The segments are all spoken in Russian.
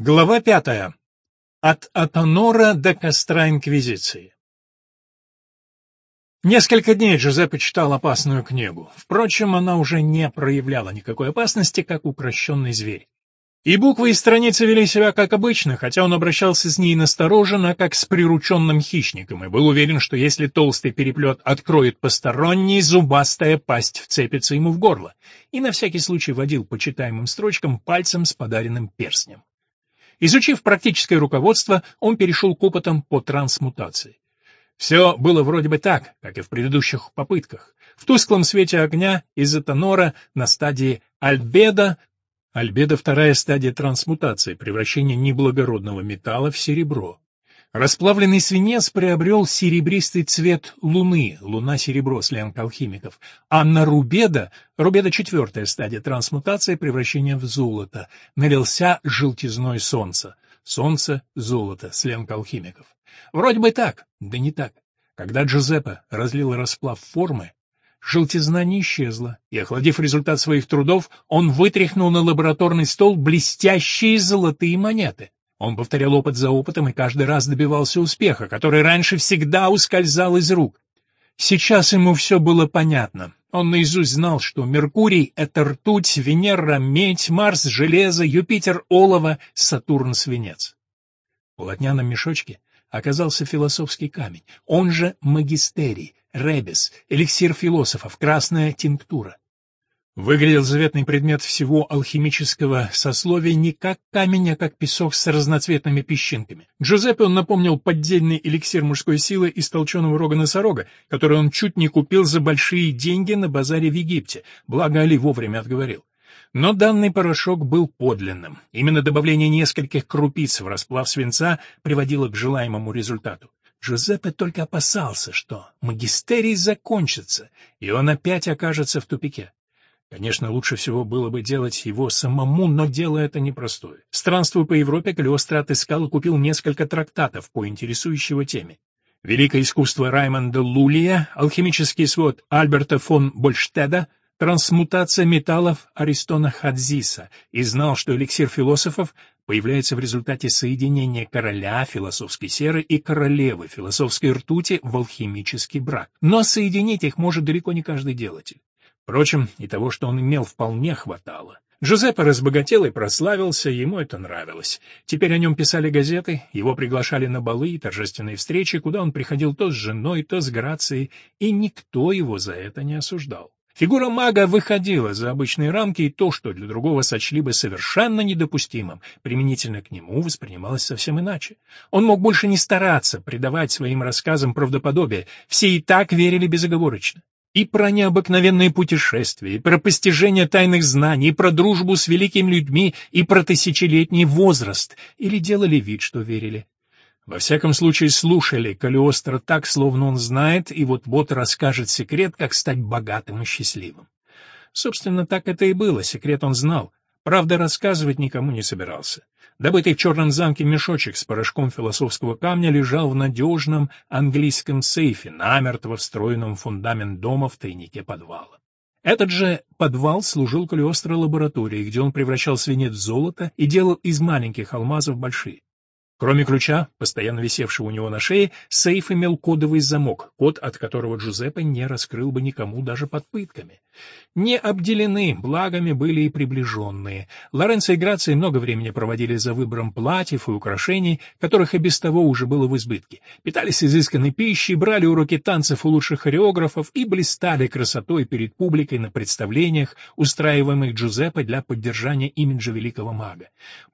Глава пятая. От Атонора до костра Инквизиции. Несколько дней Джузеппе читал опасную книгу. Впрочем, она уже не проявляла никакой опасности, как упрощенный зверь. И буквы и страницы вели себя как обычно, хотя он обращался с ней настороженно, как с прирученным хищником, и был уверен, что если толстый переплет откроет посторонний, зубастая пасть вцепится ему в горло, и на всякий случай водил по читаемым строчкам пальцем с подаренным перстнем. Изучив практическое руководство, он перешел к опытам по трансмутации. Все было вроде бы так, как и в предыдущих попытках. В тусклом свете огня из этанора на стадии альбеда Альбедо — вторая стадия трансмутации, превращения неблагородного металла в серебро. Расплавленный свинец приобрел серебристый цвет луны, луна-серебро, сленг алхимиков, а на рубеда, рубеда — четвертая стадия трансмутации, превращения в золото, налился желтизной солнца, солнце — золото, сленг алхимиков. Вроде бы так, да не так. Когда Джузеппе разлил расплав формы, Желтизна не исчезла, и, охладив результат своих трудов, он вытряхнул на лабораторный стол блестящие золотые монеты. Он повторял опыт за опытом и каждый раз добивался успеха, который раньше всегда ускользал из рук. Сейчас ему все было понятно. Он наизусть знал, что Меркурий — это ртуть, Венера — медь, Марс — железо, Юпитер — олово, Сатурн — свинец. В полотняном мешочке оказался философский камень, он же магистерий, ребес, эликсир философов, красная тинктура. Выглядел заветный предмет всего алхимического сословия не как камень, а как песок с разноцветными песчинками. Джузеппе он напомнил поддельный эликсир мужской силы из толченого рога носорога, который он чуть не купил за большие деньги на базаре в Египте, благо Али вовремя отговорил. Но данный порошок был подлинным. Именно добавление нескольких крупиц в расплав свинца приводило к желаемому результату. Джузеппе только опасался, что магистерий закончится, и он опять окажется в тупике. Конечно, лучше всего было бы делать его самому, но дело это непростое. Странствуя по Европе, Калиостро отыскал и купил несколько трактатов по интересующего теме. Великое искусство Раймонда Лулия, алхимический свод Альберта фон Больштеда, трансмутация металлов Аристона Хадзиса и знал, что эликсир философов появляется в результате соединения короля философской серы и королевы философской ртути в алхимический брак. Но соединить их может далеко не каждый делатель. Впрочем, и того, что он имел, вполне хватало. Джузеппе разбогател и прославился, ему это нравилось. Теперь о нем писали газеты, его приглашали на балы и торжественные встречи, куда он приходил то с женой, то с Грацией, и никто его за это не осуждал. Фигура мага выходила за обычные рамки, и то, что для другого сочли бы совершенно недопустимым, применительно к нему воспринималось совсем иначе. Он мог больше не стараться придавать своим рассказам правдоподобие, все и так верили безоговорочно. И про необыкновенные путешествия, и про постижение тайных знаний, и про дружбу с великими людьми, и про тысячелетний возраст, или делали вид, что верили. Во всяком случае, слушали Калиостро так, словно он знает, и вот-вот расскажет секрет, как стать богатым и счастливым. Собственно, так это и было, секрет он знал. Правда, рассказывать никому не собирался. Добытый в черном замке мешочек с порошком философского камня лежал в надежном английском сейфе, намертво встроенном в фундамент дома в тайнике подвала. Этот же подвал служил Калиостро лабораторией, где он превращал свинец в золото и делал из маленьких алмазов большие. Кроме ключа, постоянно висевшего у него на шее, сейф имел кодовый замок, код от которого Джузеппе не раскрыл бы никому даже под пытками. Не обделены благами были и приближенные. Лоренцо и Грация много времени проводили за выбором платьев и украшений, которых и без того уже было в избытке. Питались изысканной пищей, брали уроки танцев у лучших хореографов и блистали красотой перед публикой на представлениях, устраиваемых Джузеппе для поддержания имиджа великого мага.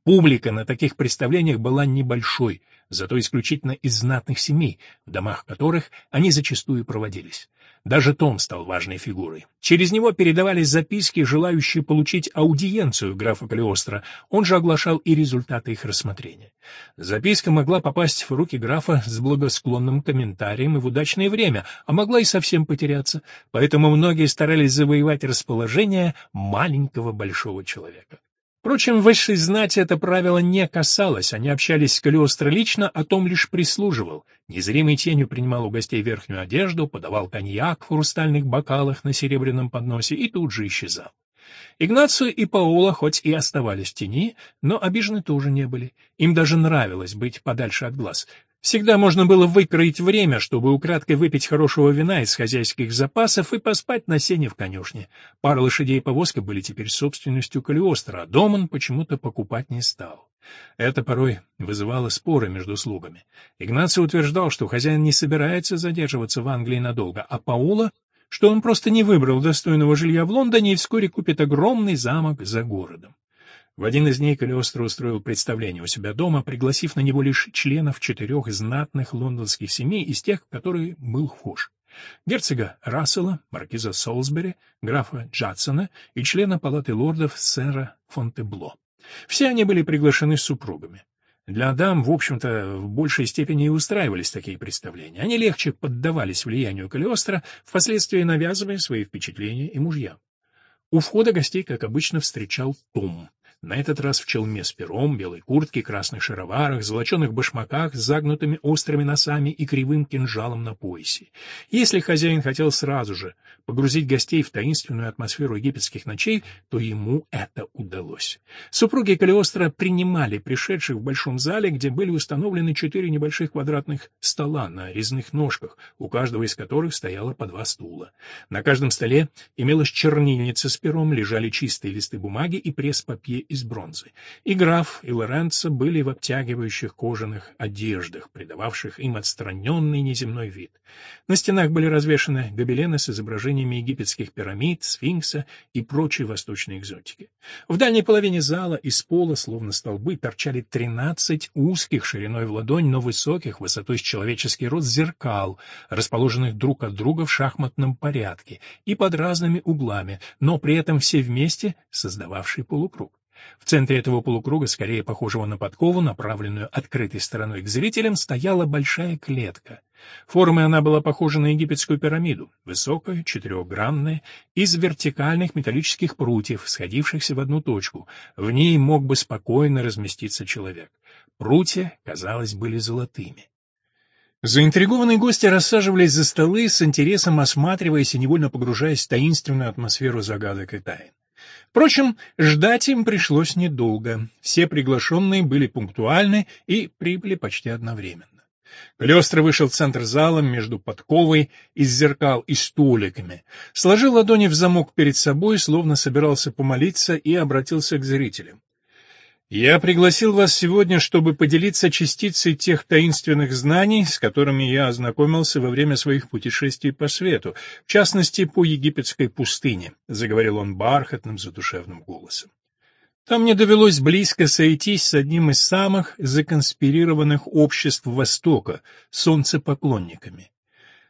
Публика на таких представлениях была небольшая большой, зато исключительно из знатных семей, в домах которых они зачастую проводились. Даже Том стал важной фигурой. Через него передавались записки, желающие получить аудиенцию графа Калиостро, он же оглашал и результаты их рассмотрения. Записка могла попасть в руки графа с благосклонным комментарием и в удачное время, а могла и совсем потеряться, поэтому многие старались завоевать расположение маленького большого человека. Впрочем, высшей знати это правило не касалось, они общались с Калиостро лично, а Том лишь прислуживал. Незримой тенью принимал у гостей верхнюю одежду, подавал коньяк в хрустальных бокалах на серебряном подносе и тут же исчезал. Игнацио и Паола хоть и оставались в тени, но обижены тоже не были. Им даже нравилось быть подальше от глаз. Всегда можно было выкроить время, чтобы украдкой выпить хорошего вина из хозяйских запасов и поспать на сене в конюшне. Пара лошадей и повозка были теперь собственностью Калиостро, а дом он почему-то покупать не стал. Это порой вызывало споры между слугами. Игнаций утверждал, что хозяин не собирается задерживаться в Англии надолго, а Паула что он просто не выбрал достойного жилья в Лондоне и вскоре купит огромный замок за городом. В один из дней Калиостро устроил представление у себя дома, пригласив на него лишь членов четырех знатных лондонских семей из тех, которые был вхож. Герцога Рассела, маркиза Солсбери, графа Джадсона и члена палаты лордов сэра Фонтебло. Все они были приглашены супругами. Для дам, в общем-то, в большей степени и устраивались такие представления. Они легче поддавались влиянию Калиостро, впоследствии навязывая свои впечатления и мужьям. У входа гостей, как обычно, встречал Том. На этот раз в челме с пером, белой куртке, красных шароварах, золоченых башмаках с загнутыми острыми носами и кривым кинжалом на поясе. Если хозяин хотел сразу же погрузить гостей в таинственную атмосферу египетских ночей, то ему это удалось. Супруги Калиостро принимали пришедших в большом зале, где были установлены четыре небольших квадратных стола на резных ножках, у каждого из которых стояло по два стула. На каждом столе имелась чернильница с пером, лежали чистые листы бумаги и пресс-папье из бронзы. И граф, и Лоренцо были в обтягивающих кожаных одеждах, придававших им отстраненный неземной вид. На стенах были развешаны гобелены с изображениями египетских пирамид, сфинкса и прочей восточной экзотики. В дальней половине зала из пола, словно столбы, торчали тринадцать узких шириной в ладонь, но высоких, высотой с человеческий рост зеркал, расположенных друг от друга в шахматном порядке и под разными углами, но при этом все вместе создававшие полукруг. В центре этого полукруга, скорее похожего на подкову, направленную открытой стороной к зрителям, стояла большая клетка. Формой она была похожа на египетскую пирамиду, высокая, четырехгранная, из вертикальных металлических прутьев, сходившихся в одну точку. В ней мог бы спокойно разместиться человек. Прутья, казалось, были золотыми. Заинтригованные гости рассаживались за столы, с интересом осматриваясь и невольно погружаясь в таинственную атмосферу загадок и тайн. Впрочем, ждать им пришлось недолго. Все приглашенные были пунктуальны и прибыли почти одновременно. Калиостро вышел в центр зала между подковой из зеркал и столиками, сложил ладони в замок перед собой, словно собирался помолиться, и обратился к зрителям. Я пригласил вас сегодня, чтобы поделиться частицей тех таинственных знаний, с которыми я ознакомился во время своих путешествий по свету, в частности, по египетской пустыне, — заговорил он бархатным задушевным голосом. Там мне довелось близко сойтись с одним из самых законспирированных обществ Востока — солнцепоклонниками.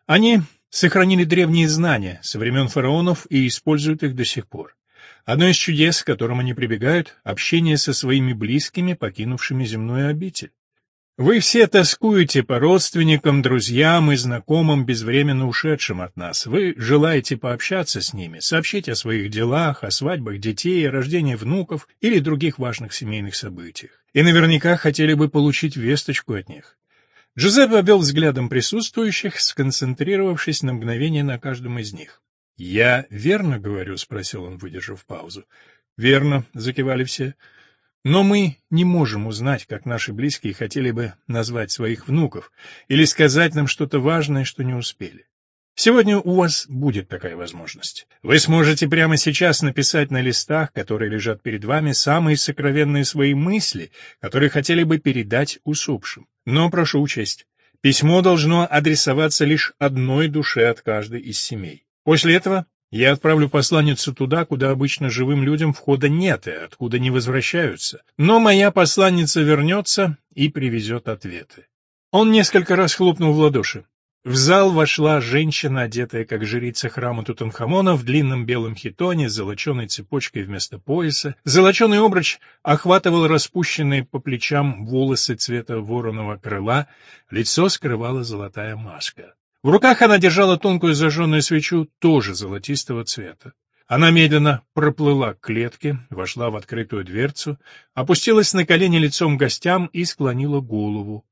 Они сохранили древние знания со времен фараонов и используют их до сих пор. Одно из чудес, к которым они прибегают — общение со своими близкими, покинувшими земную обитель. Вы все тоскуете по родственникам, друзьям и знакомым, безвременно ушедшим от нас. Вы желаете пообщаться с ними, сообщить о своих делах, о свадьбах детей, о рождении внуков или других важных семейных событиях. И наверняка хотели бы получить весточку от них. Джузеппе обвел взглядом присутствующих, сконцентрировавшись на мгновение на каждом из них. «Я верно говорю?» — спросил он, выдержав паузу. «Верно», — закивали все. «Но мы не можем узнать, как наши близкие хотели бы назвать своих внуков или сказать нам что-то важное, что не успели. Сегодня у вас будет такая возможность. Вы сможете прямо сейчас написать на листах, которые лежат перед вами, самые сокровенные свои мысли, которые хотели бы передать усопшим. Но прошу учесть, письмо должно адресоваться лишь одной душе от каждой из семей. После этого я отправлю посланницу туда, куда обычно живым людям входа нет и откуда не возвращаются. Но моя посланница вернется и привезет ответы. Он несколько раз хлопнул в ладоши. В зал вошла женщина, одетая как жрица храма Тутанхамона в длинном белом хитоне с золоченой цепочкой вместо пояса. Золоченый обруч охватывал распущенные по плечам волосы цвета вороного крыла, лицо скрывала золотая маска. В руках она держала тонкую зажженную свечу, тоже золотистого цвета. Она медленно проплыла к клетке, вошла в открытую дверцу, опустилась на колени лицом к гостям и склонила голову.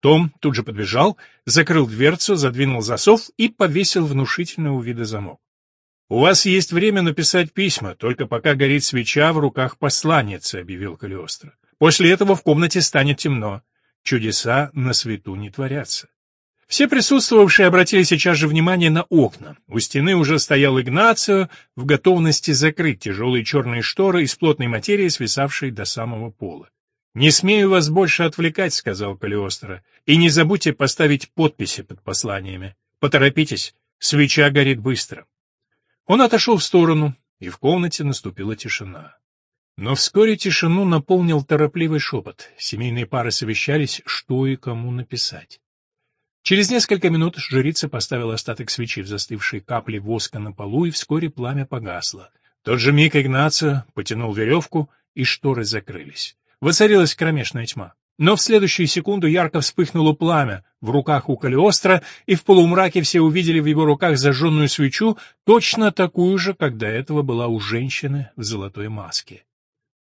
Том тут же подбежал, закрыл дверцу, задвинул засов и повесил внушительного вида замок. «У вас есть время написать письма, только пока горит свеча в руках посланницы», — объявил Калиостро. «После этого в комнате станет темно. Чудеса на свету не творятся». Все присутствовавшие обратили сейчас же внимание на окна. У стены уже стоял Игнацио в готовности закрыть тяжелые черные шторы из плотной материи, свисавшей до самого пола. «Не смею вас больше отвлекать», — сказал Калиостро, — «и не забудьте поставить подписи под посланиями. Поторопитесь, свеча горит быстро». Он отошел в сторону, и в комнате наступила тишина. Но вскоре тишину наполнил торопливый шепот. Семейные пары совещались, что и кому написать. Через несколько минут жрица поставила остаток свечи в застывшие капли воска на полу, и вскоре пламя погасло. тот же миг Игнацио потянул веревку, и шторы закрылись. Воцарилась кромешная тьма. Но в следующую секунду ярко вспыхнуло пламя в руках у Калиостро, и в полумраке все увидели в его руках зажженную свечу, точно такую же, как до этого была у женщины в золотой маске.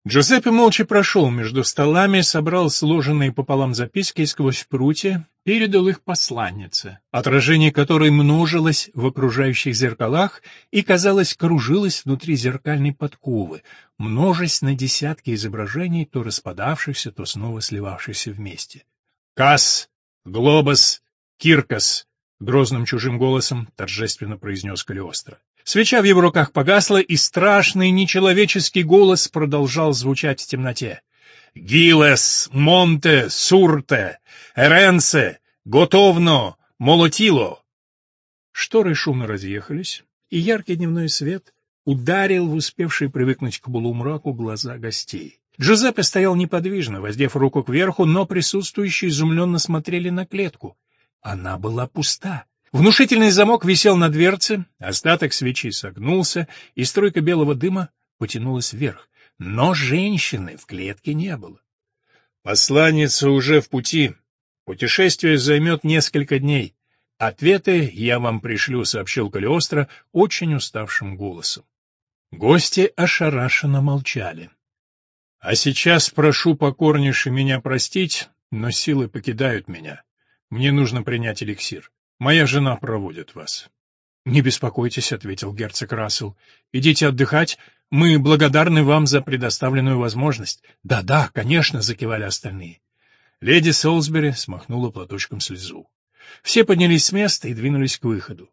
Джузеппе молча прошел между столами, собрал сложенные пополам записки сквозь прутья, передал их посланнице, отражение которой множилось в окружающих зеркалах и, казалось, кружилось внутри зеркальной подковы, множась на десятки изображений, то распадавшихся, то снова сливавшихся вместе. «Касс! Глобус! Киркас!» — грозным чужим голосом торжественно произнес Калиостро. Свеча в его руках погасла, и страшный нечеловеческий голос продолжал звучать в темноте. «Гилес, Монте, Сурте, Эренсе, Готовно, Молотило!» Шторы шумно разъехались, и яркий дневной свет ударил в успевшие привыкнуть к полумраку глаза гостей. Джузеппе стоял неподвижно, воздев руку кверху, но присутствующие изумленно смотрели на клетку. Она была пуста. Внушительный замок висел на дверце, остаток свечи согнулся, и струйка белого дыма потянулась вверх. Но женщины в клетке не было. «Посланница уже в пути. Путешествие займет несколько дней. Ответы я вам пришлю», — сообщил Калиостро очень уставшим голосом. Гости ошарашенно молчали. «А сейчас прошу покорнейше меня простить, но силы покидают меня. Мне нужно принять эликсир. Моя жена проводит вас. — Не беспокойтесь, — ответил герцог Рассел. — Идите отдыхать. Мы благодарны вам за предоставленную возможность. Да — Да-да, конечно, — закивали остальные. Леди Солсбери смахнула платочком слезу. Все поднялись с места и двинулись к выходу.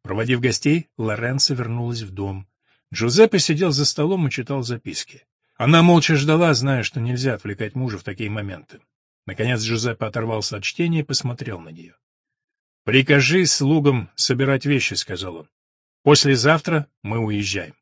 Проводив гостей, Лоренцо вернулась в дом. Джузеппе сидел за столом и читал записки. Она молча ждала, зная, что нельзя отвлекать мужа в такие моменты. Наконец Джузеппе оторвался от чтения и посмотрел на нее. «Прикажи слугам собирать вещи», — сказал он. «Послезавтра мы уезжаем».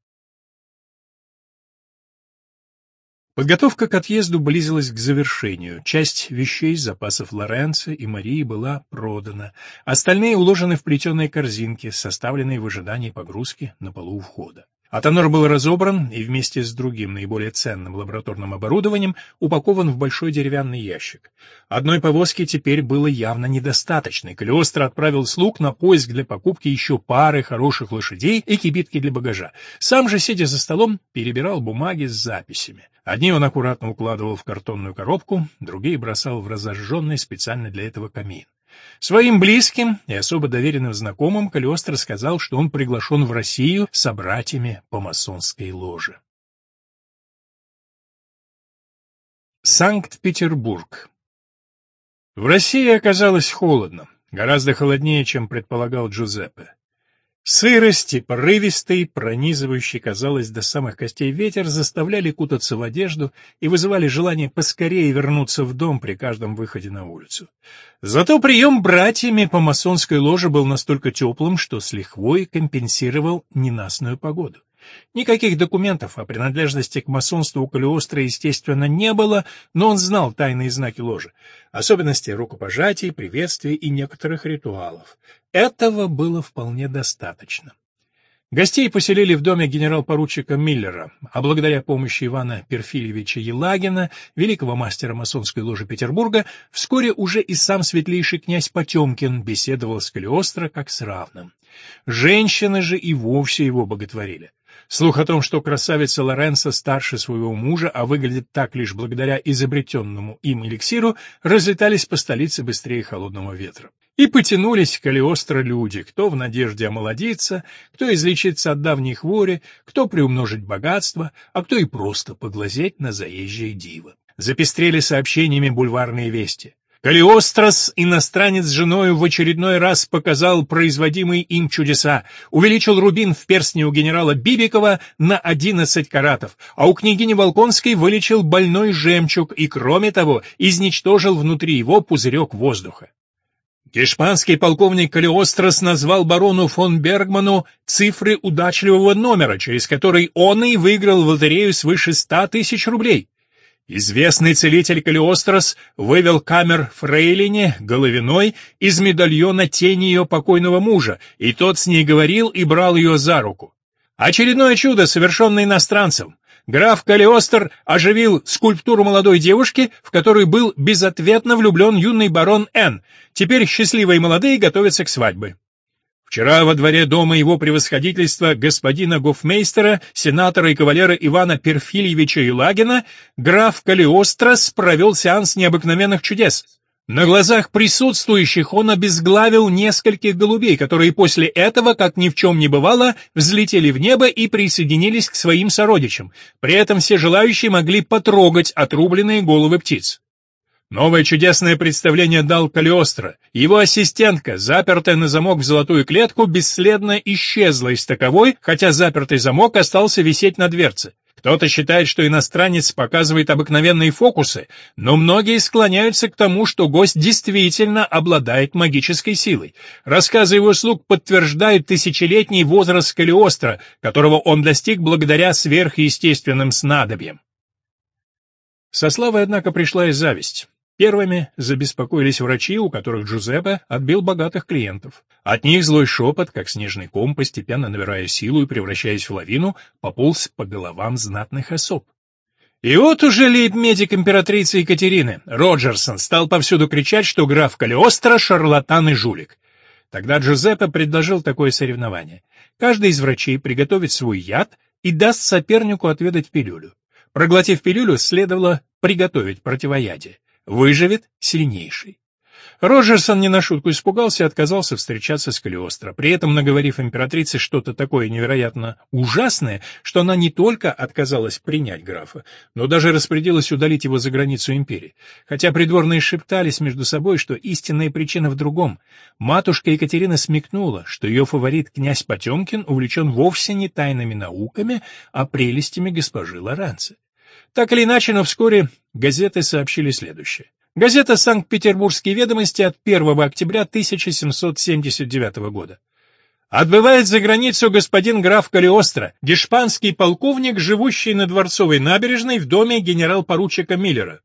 Подготовка к отъезду близилась к завершению. Часть вещей из запасов Лоренцо и Марии была продана. Остальные уложены в плетеные корзинки, составленные в ожидании погрузки на полу у входа. Атонор был разобран и вместе с другим наиболее ценным лабораторным оборудованием упакован в большой деревянный ящик. Одной повозки теперь было явно недостаточно, и Калиостро отправил слуг на поиск для покупки еще пары хороших лошадей и кибитки для багажа. Сам же, сидя за столом, перебирал бумаги с записями. Одни он аккуратно укладывал в картонную коробку, другие бросал в разожженный специально для этого камин. Своим близким и особо доверенным знакомым Калиостро сказал, что он приглашен в Россию с братьями по масонской ложе. Санкт-Петербург В России оказалось холодно, гораздо холоднее, чем предполагал Джузеппе. Сырость порывистый, пронизывающий, казалось, до самых костей ветер заставляли кутаться в одежду и вызывали желание поскорее вернуться в дом при каждом выходе на улицу. Зато прием братьями по масонской ложе был настолько теплым, что с лихвой компенсировал ненастную погоду. Никаких документов о принадлежности к масонству у Калиостро, естественно, не было, но он знал тайные знаки ложи, особенности рукопожатий, приветствий и некоторых ритуалов. Этого было вполне достаточно. Гостей поселили в доме генерал-поручика Миллера, а благодаря помощи Ивана Перфильевича Елагина, великого мастера масонской ложи Петербурга, вскоре уже и сам светлейший князь Потемкин беседовал с Калиостро как с равным. Женщины же и вовсе его боготворили. Слух о том, что красавица Лоренцо старше своего мужа, а выглядит так лишь благодаря изобретенному им эликсиру, разлетались по столице быстрее холодного ветра. И потянулись к Калиостро люди, кто в надежде омолодиться, кто излечиться от давней хвори, кто приумножить богатство, а кто и просто поглазеть на заезжее диво. Запестрели сообщениями бульварные вести. Калиострос, иностранец с женою, в очередной раз показал производимые им чудеса, увеличил рубин в перстне у генерала Бибикова на 11 каратов, а у княгини Волконской вылечил больной жемчуг и, кроме того, изничтожил внутри его пузырек воздуха. Гешпанский полковник Калиострос назвал барону фон Бергману цифры удачливого номера, через который он и выиграл в лотерею свыше ста тысяч рублей. Известный целитель Калиострос вывел камер Фрейлине, Головиной, из медальона тени ее покойного мужа, и тот с ней говорил и брал ее за руку. Очередное чудо, совершенное иностранцем. Граф Калиостр оживил скульптуру молодой девушки, в которую был безответно влюблен юный барон Н. Теперь счастливые молодые готовятся к свадьбе. Вчера во дворе дома его превосходительства господина гофмейстера, сенатора и кавалера Ивана Перфильевича Елагина, граф Калиострос провел сеанс необыкновенных чудес. На глазах присутствующих он обезглавил нескольких голубей, которые после этого, как ни в чем не бывало, взлетели в небо и присоединились к своим сородичам. При этом все желающие могли потрогать отрубленные головы птиц. Новое чудесное представление дал Калиостро. Его ассистентка, запертая на замок в золотую клетку, бесследно исчезла из таковой, хотя запертый замок остался висеть на дверце. Кто-то считает, что иностранец показывает обыкновенные фокусы, но многие склоняются к тому, что гость действительно обладает магической силой. Рассказы его слуг подтверждают тысячелетний возраст Калиостро, которого он достиг благодаря сверхъестественным снадобьям. Со славой, однако, пришла и зависть. Первыми забеспокоились врачи, у которых Джузеппе отбил богатых клиентов. От них злой шепот, как снежный ком, постепенно набирая силу и превращаясь в лавину, пополз по головам знатных особ. И вот уже лейб-медик императрицы Екатерины, Роджерсон, стал повсюду кричать, что граф Калиостро — шарлатан и жулик. Тогда Джузеппе предложил такое соревнование. Каждый из врачей приготовит свой яд и даст сопернику отведать пилюлю. Проглотив пилюлю, следовало приготовить противоядие. Выживет сильнейший. Роджерсон не на шутку испугался и отказался встречаться с Калиостро, при этом наговорив императрице что-то такое невероятно ужасное, что она не только отказалась принять графа, но даже распорядилась удалить его за границу империи. Хотя придворные шептались между собой, что истинная причина в другом. Матушка Екатерина смекнула, что ее фаворит князь Потемкин увлечен вовсе не тайными науками, а прелестями госпожи Лоранцы. Так или иначе, но вскоре газеты сообщили следующее. Газета «Санкт-Петербургские ведомости» от 1 октября 1779 года. Отбывает за границу господин граф Калиостро, гешпанский полковник, живущий на Дворцовой набережной в доме генерал-поручика Миллера.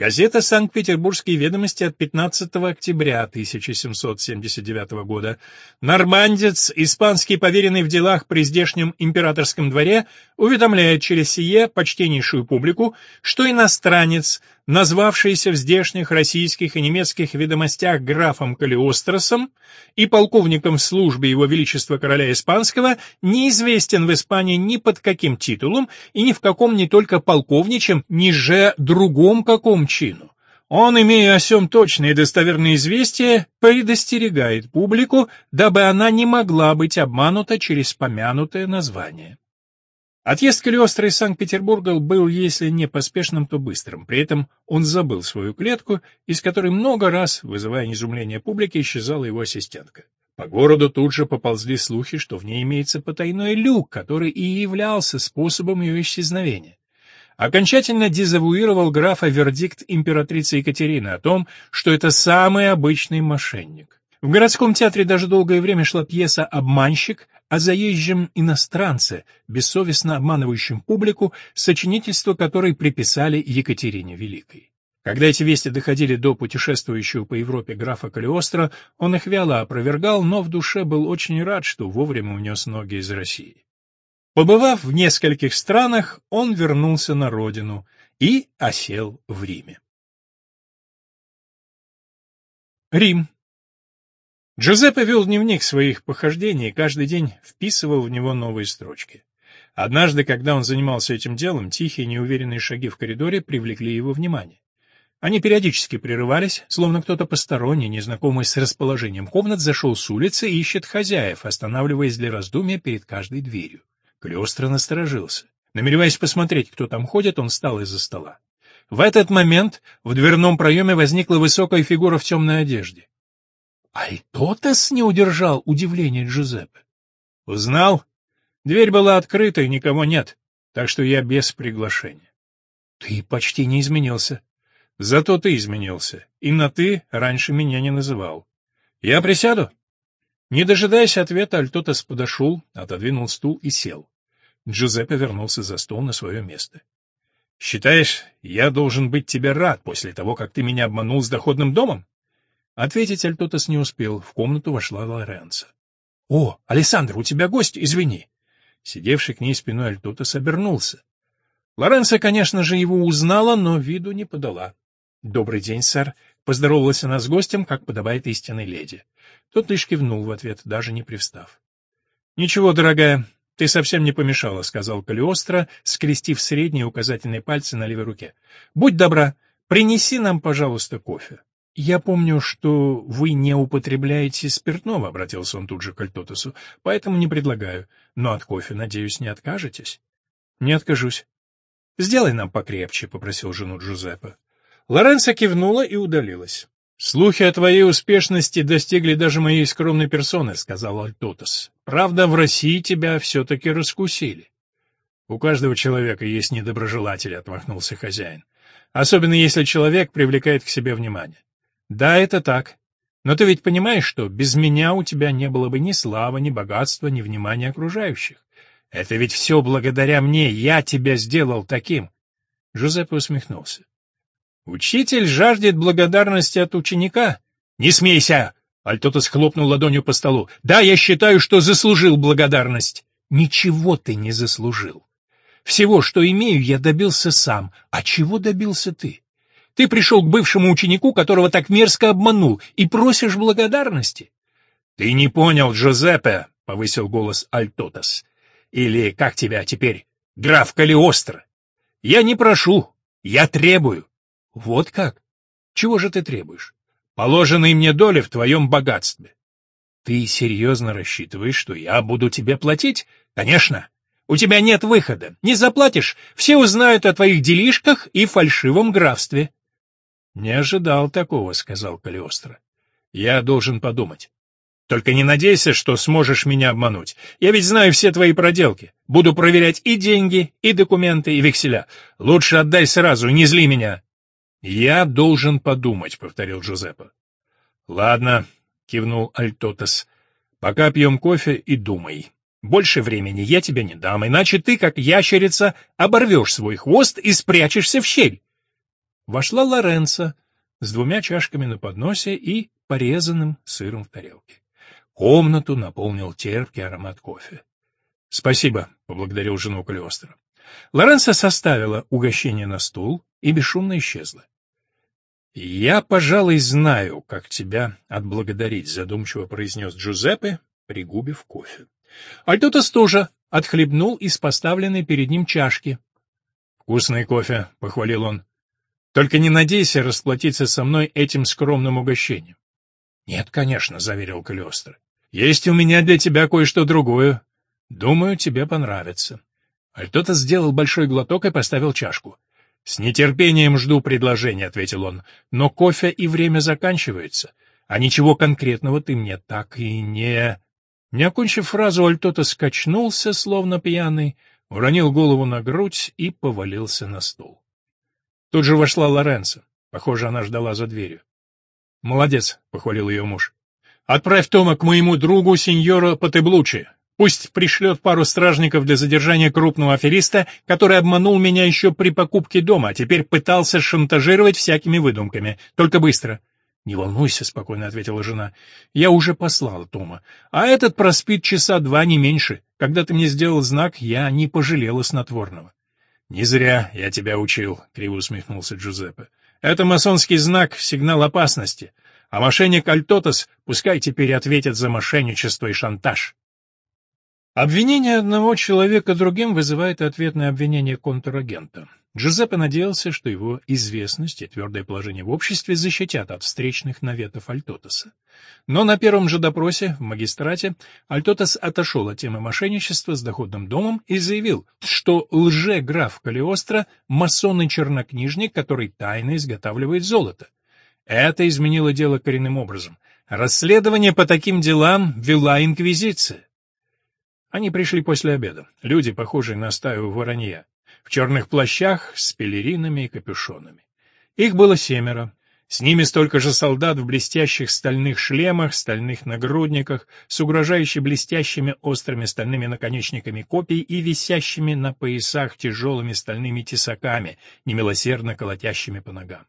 Газета «Санкт-Петербургские ведомости» от 15 октября 1779 года. Нормандец, испанский поверенный в делах при здешнем императорском дворе, уведомляет через сие почтеннейшую публику, что иностранец, назвавшийся в здешних российских и немецких ведомостях графом Калиостросом и полковником в службе его величества короля испанского, неизвестен в Испании ни под каким титулом и ни в каком не только полковничем, ни же другом каком чину. Он, имея о сем точные и достоверные известия, предостерегает публику, дабы она не могла быть обманута через помянутое название. Отъезд Калиостро из Санкт-Петербурга был, если не поспешным, то быстрым. При этом он забыл свою клетку, из которой много раз, вызывая изумление публики, исчезала его ассистентка. По городу тут же поползли слухи, что в ней имеется потайной люк, который и являлся способом ее исчезновения. Окончательно дезавуировал графа вердикт императрицы Екатерины о том, что это самый обычный мошенник. В городском театре даже долгое время шла пьеса «Обманщик», о заезжем иностранце, бессовестно обманывающем публику, сочинительство которой приписали Екатерине Великой. Когда эти вести доходили до путешествующего по Европе графа Калиостро, он их вяло опровергал, но в душе был очень рад, что вовремя унес ноги из России. Побывав в нескольких странах, он вернулся на родину и осел в Риме. Рим. Джузеппе вел дневник своих похождений и каждый день вписывал в него новые строчки. Однажды, когда он занимался этим делом, тихие неуверенные шаги в коридоре привлекли его внимание. Они периодически прерывались, словно кто-то посторонний, незнакомый с расположением комнат, зашел с улицы и ищет хозяев, останавливаясь для раздумья перед каждой дверью. Калиостро насторожился. Намереваясь посмотреть, кто там ходит, он встал из-за стола. В этот момент в дверном проеме возникла высокая фигура в темной одежде. «Альтотес не удержал удивления Джузеппе. «Узнал? Дверь была открыта, и никого нет, так что я без приглашения». «Ты почти не изменился». Зато ты изменился, и на «ты» раньше меня не называл. Я присяду?» Не дожидаясь ответа, Альтотас подошел, отодвинул стул и сел. Джузеппе вернулся за стол на свое место. «Считаешь, я должен быть тебе рад после того, как ты меня обманул с доходным домом?» Ответить Альтотас не успел, в комнату вошла Лоренцо. «О, Александр, у тебя гость, извини!» Сидевший к ней спиной Альтотас обернулся. Лоренцо, конечно же, его узнала, но виду не подала. «Добрый день, сэр», — поздоровалась она с гостем, как подобает истинной леди. Тот лишь кивнул в ответ, даже не привстав. «Ничего, дорогая, ты совсем не помешала», — сказал Калиостро, скрестив средние указательные пальцы на левой руке. «Будь добра, принеси нам, пожалуйста, кофе». «Я помню, что вы не употребляете спиртного», — обратился он тут же к Альтотусу, — «поэтому не предлагаю. Но от кофе, надеюсь, не откажетесь?» «Не откажусь». «Сделай нам покрепче», — попросил жену Джузеппе. Лоренцо кивнула и удалилась. «Слухи о твоей успешности достигли даже моей скромной персоны», — сказал Альтотас. «Правда, в России тебя все-таки раскусили». «У каждого человека есть недоброжелатели», — отмахнулся хозяин. «Особенно если человек привлекает к себе внимание». «Да, это так. Но ты ведь понимаешь, что без меня у тебя не было бы ни славы, ни богатства, ни внимания окружающих. Это ведь все благодаря мне, я тебя сделал таким». Жозеппе усмехнулся. Учитель жаждет благодарности от ученика. Не смейся! Альтотас хлопнул ладонью по столу. Да, я считаю, что заслужил благодарность. Ничего ты не заслужил. Всего, что имею, я добился сам. А чего добился ты? Ты пришел к бывшему ученику, которого так мерзко обманул, и просишь благодарности. Ты не понял, Джозеппе, повысил голос Альтотас. Или как тебя теперь, граф Калиостро? Я не прошу, я требую. Вот как? Чего же ты требуешь? Положенной мне доли в твоем богатстве. Ты серьезно рассчитываешь, что я буду тебе платить? Конечно. У тебя нет выхода. Не заплатишь, все узнают о твоих делишках и фальшивом графстве. Не ожидал такого, сказал Калиостро. Я должен подумать. Только не надейся, что сможешь меня обмануть. Я ведь знаю все твои проделки. Буду проверять и деньги, и документы, и векселя. Лучше отдай сразу, не зли меня. «Я должен подумать», — повторил Джузеппе. «Ладно», — кивнул Альтотес. «Пока пьем кофе и думай. Больше времени я тебе не дам, иначе ты, как ящерица, оборвешь свой хвост и спрячешься в щель». Вошла Лоренцо с двумя чашками на подносе и порезанным сыром в тарелке. Комнату наполнил терпкий аромат кофе. «Спасибо», — поблагодарил жену Калиостро. Лоренцо составила угощение на стул и бесшумно исчезла. «Я, пожалуй, знаю, как тебя отблагодарить», — задумчиво произнес Джузеппе, пригубив кофе. Альтотас тоже отхлебнул из поставленной перед ним чашки. «Вкусный кофе», — похвалил он. «Только не надейся расплатиться со мной этим скромным угощением». «Нет, конечно», — заверил Калиостро. «Есть у меня для тебя кое-что другое. Думаю, тебе понравится». Альтотас сделал большой глоток и поставил чашку. «С нетерпением жду предложения», — ответил он, — «но кофе и время заканчивается, а ничего конкретного ты мне так и не...» Не окончив фразу, Альтота скачнулся, словно пьяный, уронил голову на грудь и повалился на стул. Тут же вошла Лоренцо. Похоже, она ждала за дверью. «Молодец», — похвалил ее муж. «Отправь Тома к моему другу, сеньору Потеблучи. Пусть пришлет пару стражников для задержания крупного афериста, который обманул меня еще при покупке дома, а теперь пытался шантажировать всякими выдумками. Только быстро. — Не волнуйся, — спокойно ответила жена. — Я уже послала Тома. А этот проспит часа два, не меньше. Когда ты мне сделал знак, я не пожалела снотворного. — Не зря я тебя учил, — криво усмехнулся Джузеппе. — Это масонский знак, сигнал опасности. А мошенник Альтотас пускай теперь ответит за мошенничество и шантаж. Обвинение одного человека другим вызывает ответное обвинение контрагента. Джузеппе надеялся, что его известность и твердое положение в обществе защитят от встречных наветов Альтотаса. Но на первом же допросе в магистрате Альтотас отошел от темы мошенничества с доходным домом и заявил, что лже-граф Калиостро — масон и чернокнижник, который тайно изготавливает золото. Это изменило дело коренным образом. Расследование по таким делам вела Инквизиция. Они пришли после обеда. Люди, похожие на стаю воронья в черных плащах с пелеринами и капюшонами. Их было семеро. С ними столько же солдат в блестящих стальных шлемах, стальных нагрудниках, с угрожающе блестящими острыми стальными наконечниками копий и висящими на поясах тяжелыми стальными тесаками, немилосердно колотящими по ногам.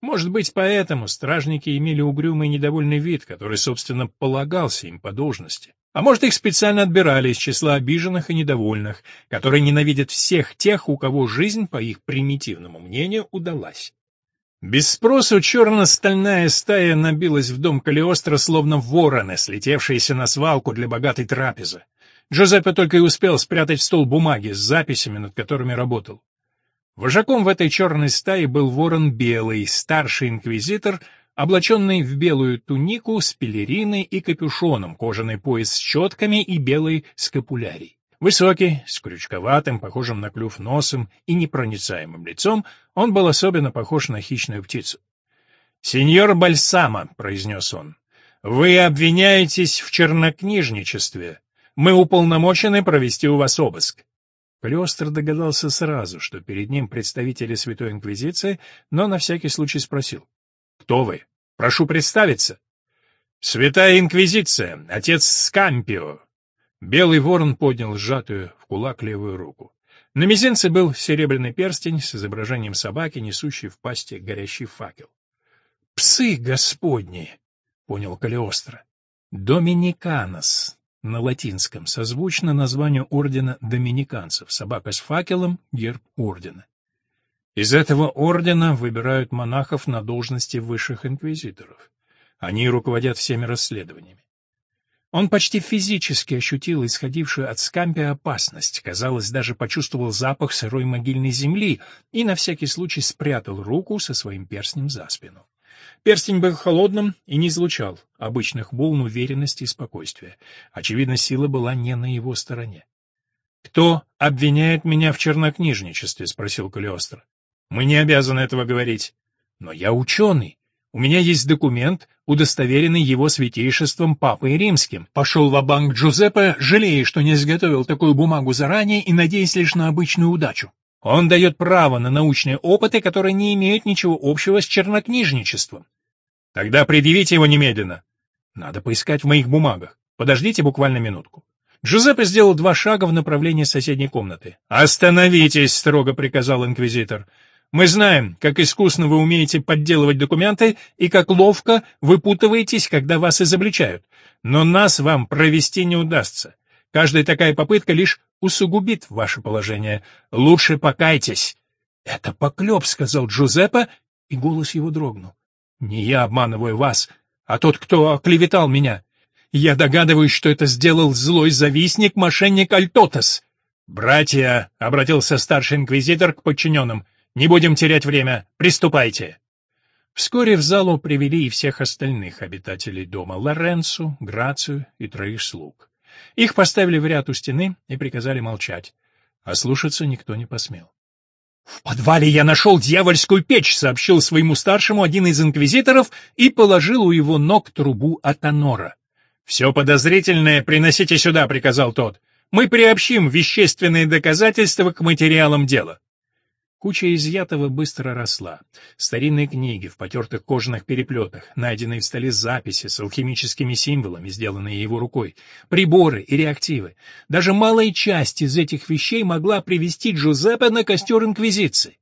Может быть, поэтому стражники имели угрюмый недовольный вид, который, собственно, полагался им по должности. А может, их специально отбирали из числа обиженных и недовольных, которые ненавидят всех тех, у кого жизнь, по их примитивному мнению, удалась. Без спросу черно-стальная стая набилась в дом Калиостро, словно вороны, слетевшиеся на свалку для богатой трапезы. Джозеппе только и успел спрятать в стол бумаги с записями, над которыми работал. Вожаком в этой черной стае был ворон Белый, старший инквизитор, облаченный в белую тунику с пелериной и капюшоном, кожаный пояс с щетками и белый скапулярий. Высокий, с крючковатым, похожим на клюв носом и непроницаемым лицом, он был особенно похож на хищную птицу. «Сеньор Бальсама», — произнес он, — «вы обвиняетесь в чернокнижничестве. Мы уполномочены провести у вас обыск». Калиостро догадался сразу, что перед ним представители Святой Инквизиции, но на всякий случай спросил. Кто вы? Прошу представиться. Святая Инквизиция, отец Скампио. Белый ворон поднял сжатую в кулак левую руку. На мизинце был серебряный перстень с изображением собаки, несущей в пасти горящий факел. «Псы господни!» — понял Калиостро. «Доминиканос» на латинском, созвучно названию ордена доминиканцев, собака с факелом — герб ордена. Из этого ордена выбирают монахов на должности высших инквизиторов. Они руководят всеми расследованиями. Он почти физически ощутил исходившую от Скампия опасность, казалось, даже почувствовал запах сырой могильной земли и на всякий случай спрятал руку со своим перстнем за спину. Перстень был холодным и не излучал обычных волн уверенности и спокойствия. Очевидно, сила была не на его стороне. «Кто обвиняет меня в чернокнижничестве?» — спросил Калиостро. Мы не обязаны этого говорить. Но я ученый. У меня есть документ, удостоверенный его святейшеством Папой Римским. Пошел в банк Джузеппе, жалея, что не изготовил такую бумагу заранее и надеясь лишь на обычную удачу. Он дает право на научные опыты, которые не имеют ничего общего с чернокнижничеством. Тогда предъявите его немедленно. Надо поискать в моих бумагах. Подождите буквально минутку. Джузеппе сделал два шага в направлении соседней комнаты. «Остановитесь!» — строго приказал инквизитор. Мы знаем, как искусно вы умеете подделывать документы и как ловко выпутываетесь, когда вас изобличают. Но нас вам провести не удастся. Каждая такая попытка лишь усугубит ваше положение. Лучше покайтесь. — Это поклеп, — сказал Джузеппе, и голос его дрогнул. — Не я обманываю вас, а тот, кто оклеветал меня. Я догадываюсь, что это сделал злой завистник, мошенник Альтотес. — Братья, — обратился старший инквизитор к подчиненным, — не будем терять время. Приступайте. Вскоре в залу привели и всех остальных обитателей дома Лоренцу, Грацию и троих слуг. Их поставили в ряд у стены и приказали молчать, а слушаться никто не посмел. «В подвале я нашел дьявольскую печь», — сообщил своему старшему один из инквизиторов и положил у его ног трубу от анора. «Все подозрительное приносите сюда», — приказал тот. «Мы приобщим вещественные доказательства к материалам дела». Куча изъятого быстро росла. Старинные книги в потертых кожаных переплетах, найденные в столе записи с алхимическими символами, сделанные его рукой, приборы и реактивы. Даже малая часть из этих вещей могла привести Джузеппе на костер Инквизиции.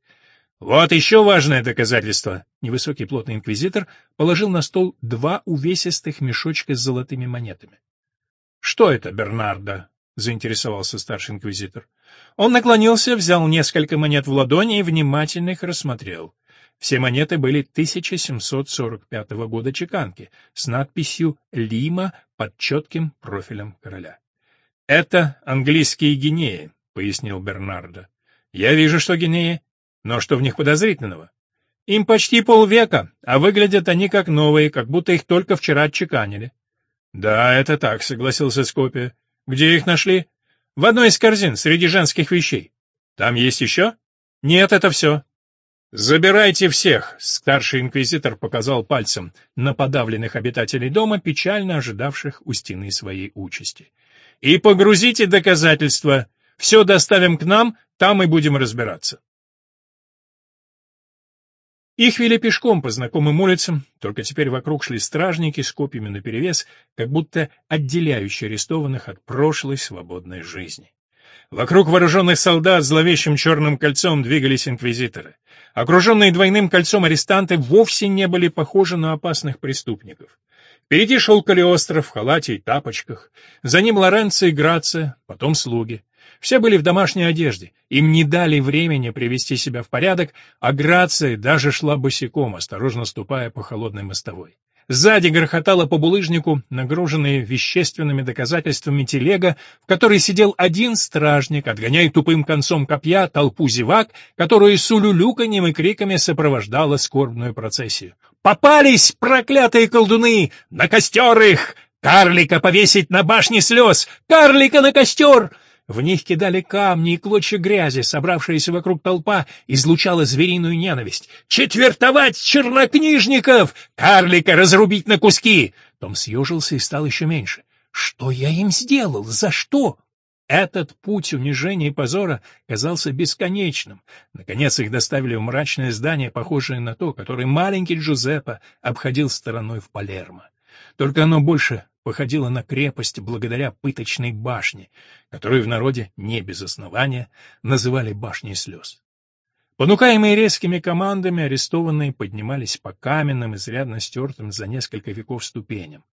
«Вот еще важное доказательство!» Невысокий плотный инквизитор положил на стол два увесистых мешочка с золотыми монетами. «Что это, Бернардо?» — заинтересовался старший инквизитор. Он наклонился, взял несколько монет в ладони и внимательно их рассмотрел. Все монеты были 1745 года чеканки с надписью «Лима» под четким профилем короля. «Это английские гинеи», — пояснил Бернардо. «Я вижу, что гинеи Но что в них подозрительного? Им почти полвека, а выглядят они как новые, как будто их только вчера отчеканили. Да, это так, согласился Скопия. Где их нашли? В одной из корзин, среди женских вещей. Там есть еще? Нет, это все. «Забирайте всех!» — старший инквизитор показал пальцем на подавленных обитателей дома, печально ожидавших у стены своей участи. «И погрузите доказательства. Все доставим к нам, там и будем разбираться». Их вели пешком по знакомым улицам, только теперь вокруг шли стражники с копьями наперевес, как будто отделяющие арестованных от прошлой свободной жизни. Вокруг вооруженных солдат зловещим черным кольцом двигались инквизиторы. Окруженные двойным кольцом арестанты вовсе не были похожи на опасных преступников. Впереди шел Калиостров в халате и тапочках, за ним Лоренцо и Грация, потом слуги. Все были в домашней одежде, им не дали времени привести себя в порядок, а Грация даже шла босиком, осторожно ступая по холодной мостовой. Сзади грохотала по булыжнику, нагруженная вещественными доказательствами телега, в которой сидел один стражник, отгоняя тупым концом копья толпу зевак, которую с улюлюканьем и криками сопровождала скорбную процессию. «Попались, проклятые колдуны! На костер их! Карлика повесить на башне слез! Карлика на костер!» В них кидали камни и клочья грязи, собравшаяся вокруг толпа излучала звериную ненависть. «Четвертовать чернокнижников! Карлика разрубить на куски!» Том съежился и стал еще меньше. «Что я им сделал? За что?» Этот путь унижения и позора казался бесконечным. Наконец их доставили в мрачное здание, похожее на то, которое маленький Джузеппе обходил стороной в Палермо. Только оно больше походила на крепость благодаря пыточной башне, которую в народе не без основания называли башней слез. Понукаемые резкими командами, арестованные поднимались по каменным, изрядно стертым за несколько веков ступеням.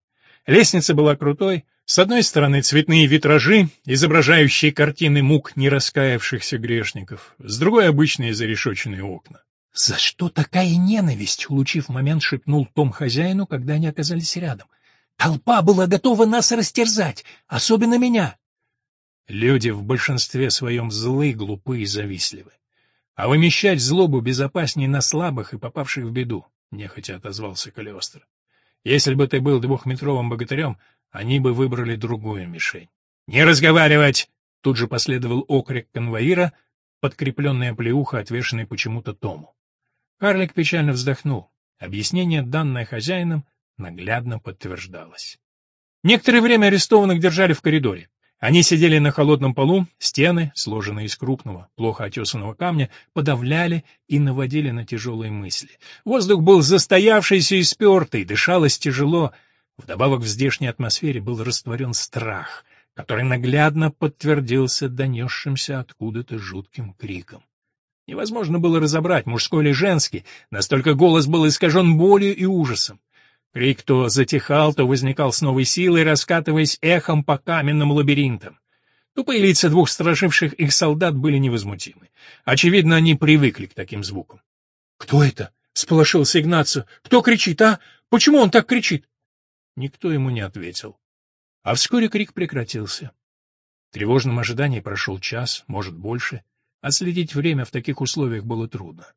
Лестница была крутой, с одной стороны цветные витражи, изображающие картины мук нераскаявшихся грешников, с другой — обычные зарешоченные окна. «За что такая ненависть?» — улучив момент, шепнул Том хозяину, когда они оказались рядом — Толпа была готова нас растерзать, особенно меня. Люди в большинстве своем злы, глупы и завистливы. А вымещать злобу безопаснее на слабых и попавших в беду, — нехотя отозвался Калиостро. Если бы ты был двухметровым богатырем, они бы выбрали другую мишень. — Не разговаривать! — тут же последовал окрик конвоира, подкрепленный оплеуха, отвешенный почему-то Тому. Карлик печально вздохнул. Объяснение, данное хозяином, наглядно подтверждалось. Некоторое время арестованных держали в коридоре. Они сидели на холодном полу, стены, сложенные из крупного, плохо отесанного камня, подавляли и наводили на тяжелые мысли. Воздух был застоявшийся и спертый, дышалось тяжело. Вдобавок в здешней атмосфере был растворен страх, который наглядно подтвердился донесшимся откуда-то жутким криком. Невозможно было разобрать, мужской или женский, настолько голос был искажен болью и ужасом. Крик то затихал, то возникал с новой силой, раскатываясь эхом по каменным лабиринтам. Тупые лица двух стороживших их солдат были невозмутимы. Очевидно, они привыкли к таким звукам. — Кто это? — сполошился Игнацио. — Кто кричит, а? Почему он так кричит? Никто ему не ответил. А вскоре крик прекратился. В тревожном ожидании прошел час, может, больше. Отследить время в таких условиях было трудно.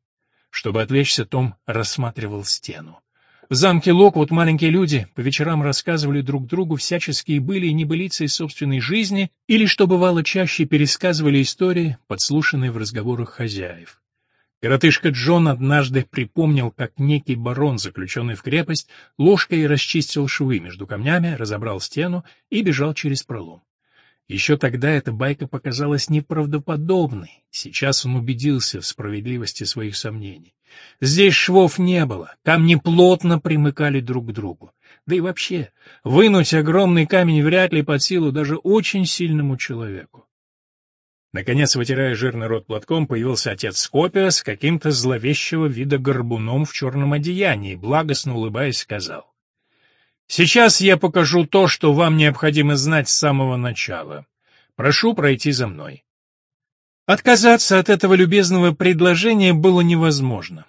Чтобы отвлечься, Том рассматривал стену. В замке Локвуд маленькие люди по вечерам рассказывали друг другу всяческие были и небылицы из собственной жизни или, что бывало чаще, пересказывали истории, подслушанные в разговорах хозяев. Коротышка Джон однажды припомнил, как некий барон, заключенный в крепость, ложкой расчистил швы между камнями, разобрал стену и бежал через пролом. Еще тогда эта байка показалась неправдоподобной, сейчас он убедился в справедливости своих сомнений. Здесь швов не было, камни плотно примыкали друг к другу. Да и вообще, вынуть огромный камень вряд ли под силу даже очень сильному человеку. Наконец, вытирая жирный рот платком, появился отец Скопия с каким-то зловещего вида горбуном в черном одеянии, благостно улыбаясь, сказал. Сейчас я покажу то, что вам необходимо знать с самого начала. Прошу пройти за мной. Отказаться от этого любезного предложения было невозможно.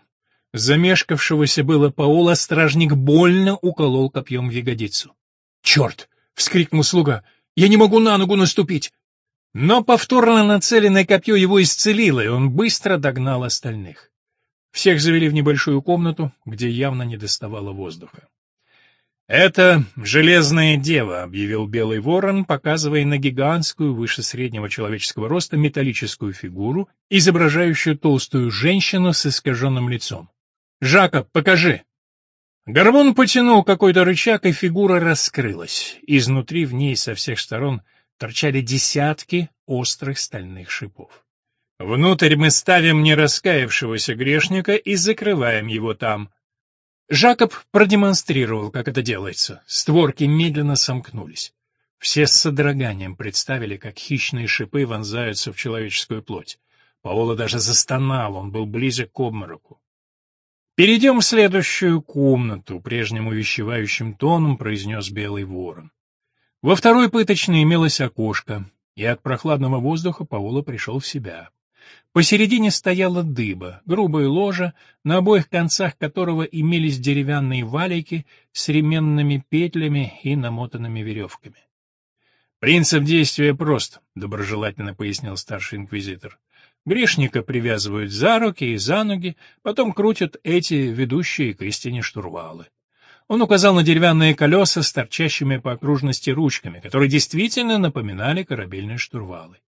Замешкавшегося было Паула стражник больно уколол копьем в ягодицу. «Черт!» — вскрикнул слуга. «Я не могу на ногу наступить!» Но повторно нацеленное копье его исцелило, и он быстро догнал остальных. Всех завели в небольшую комнату, где явно не доставало воздуха. «Это Железная Дева», — объявил Белый Ворон, показывая на гигантскую, выше среднего человеческого роста, металлическую фигуру, изображающую толстую женщину с искаженным лицом. «Жакоб, покажи!» Горбун потянул какой-то рычаг, и фигура раскрылась. Изнутри в ней со всех сторон — торчали десятки острых стальных шипов. Внутрь мы ставим нераскаявшегося грешника и закрываем его там. Жакоб продемонстрировал, как это делается. Створки медленно сомкнулись. Все с содроганием представили, как хищные шипы вонзаются в человеческую плоть. Паоло даже застонал, он был близок к обмороку. «Перейдем в следующую комнату», — прежним увещевающим тоном произнес Белый Ворон. Во второй пыточной имелось окошко, и от прохладного воздуха Паула пришел в себя. Посередине стояла дыба, грубая ложа, на обоих концах которого имелись деревянные валики с ременными петлями и намотанными веревками. «Принцип действия прост», — доброжелательно пояснил старший инквизитор. «Грешника привязывают за руки и за ноги, потом крутят эти ведущие к истине штурвалы. Он указал на деревянные колеса с торчащими по окружности ручками, которые действительно напоминали корабельные штурвалы.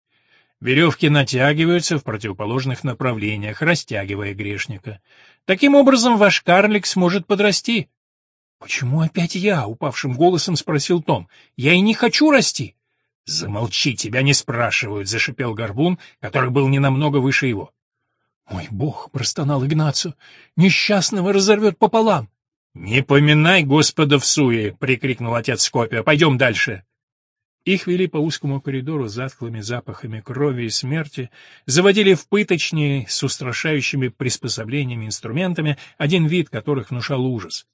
Веревки натягиваются в противоположных направлениях, растягивая грешника. Таким образом, ваш карлик сможет подрасти. — Почему опять я? — упавшим голосом спросил Том. — Я и не хочу расти. — Замолчи, тебя не спрашивают, — зашипел горбун, который был не намного выше его. — Мой бог, — простонал Игнацию, — несчастного разорвет пополам. «Не поминай Господа в суе!» — прикрикнул отец Скопия. «Пойдем дальше!» Их вели по узкому коридору с затхлыми запахами крови и смерти, заводили в пыточные с устрашающими приспособлениями инструментами, один вид которых внушал ужас.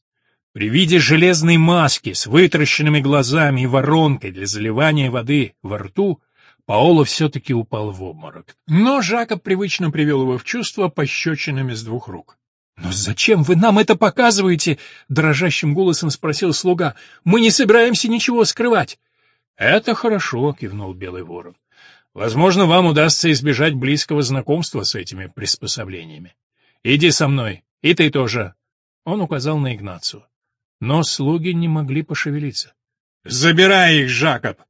При виде железной маски с вытаращенными глазами и воронкой для заливания воды во рту Паоло все-таки упал в обморок. Но Жакоб привычно привел его в чувство пощечинами с двух рук. «Но зачем вы нам это показываете?» — дрожащим голосом спросил слуга. «Мы не собираемся ничего скрывать». «Это хорошо», — кивнул Белый Ворон. «Возможно, вам удастся избежать близкого знакомства с этими приспособлениями. Иди со мной, и ты тоже». Он указал на Игнацию. Но слуги не могли пошевелиться. «Забирай их, Жакоб!»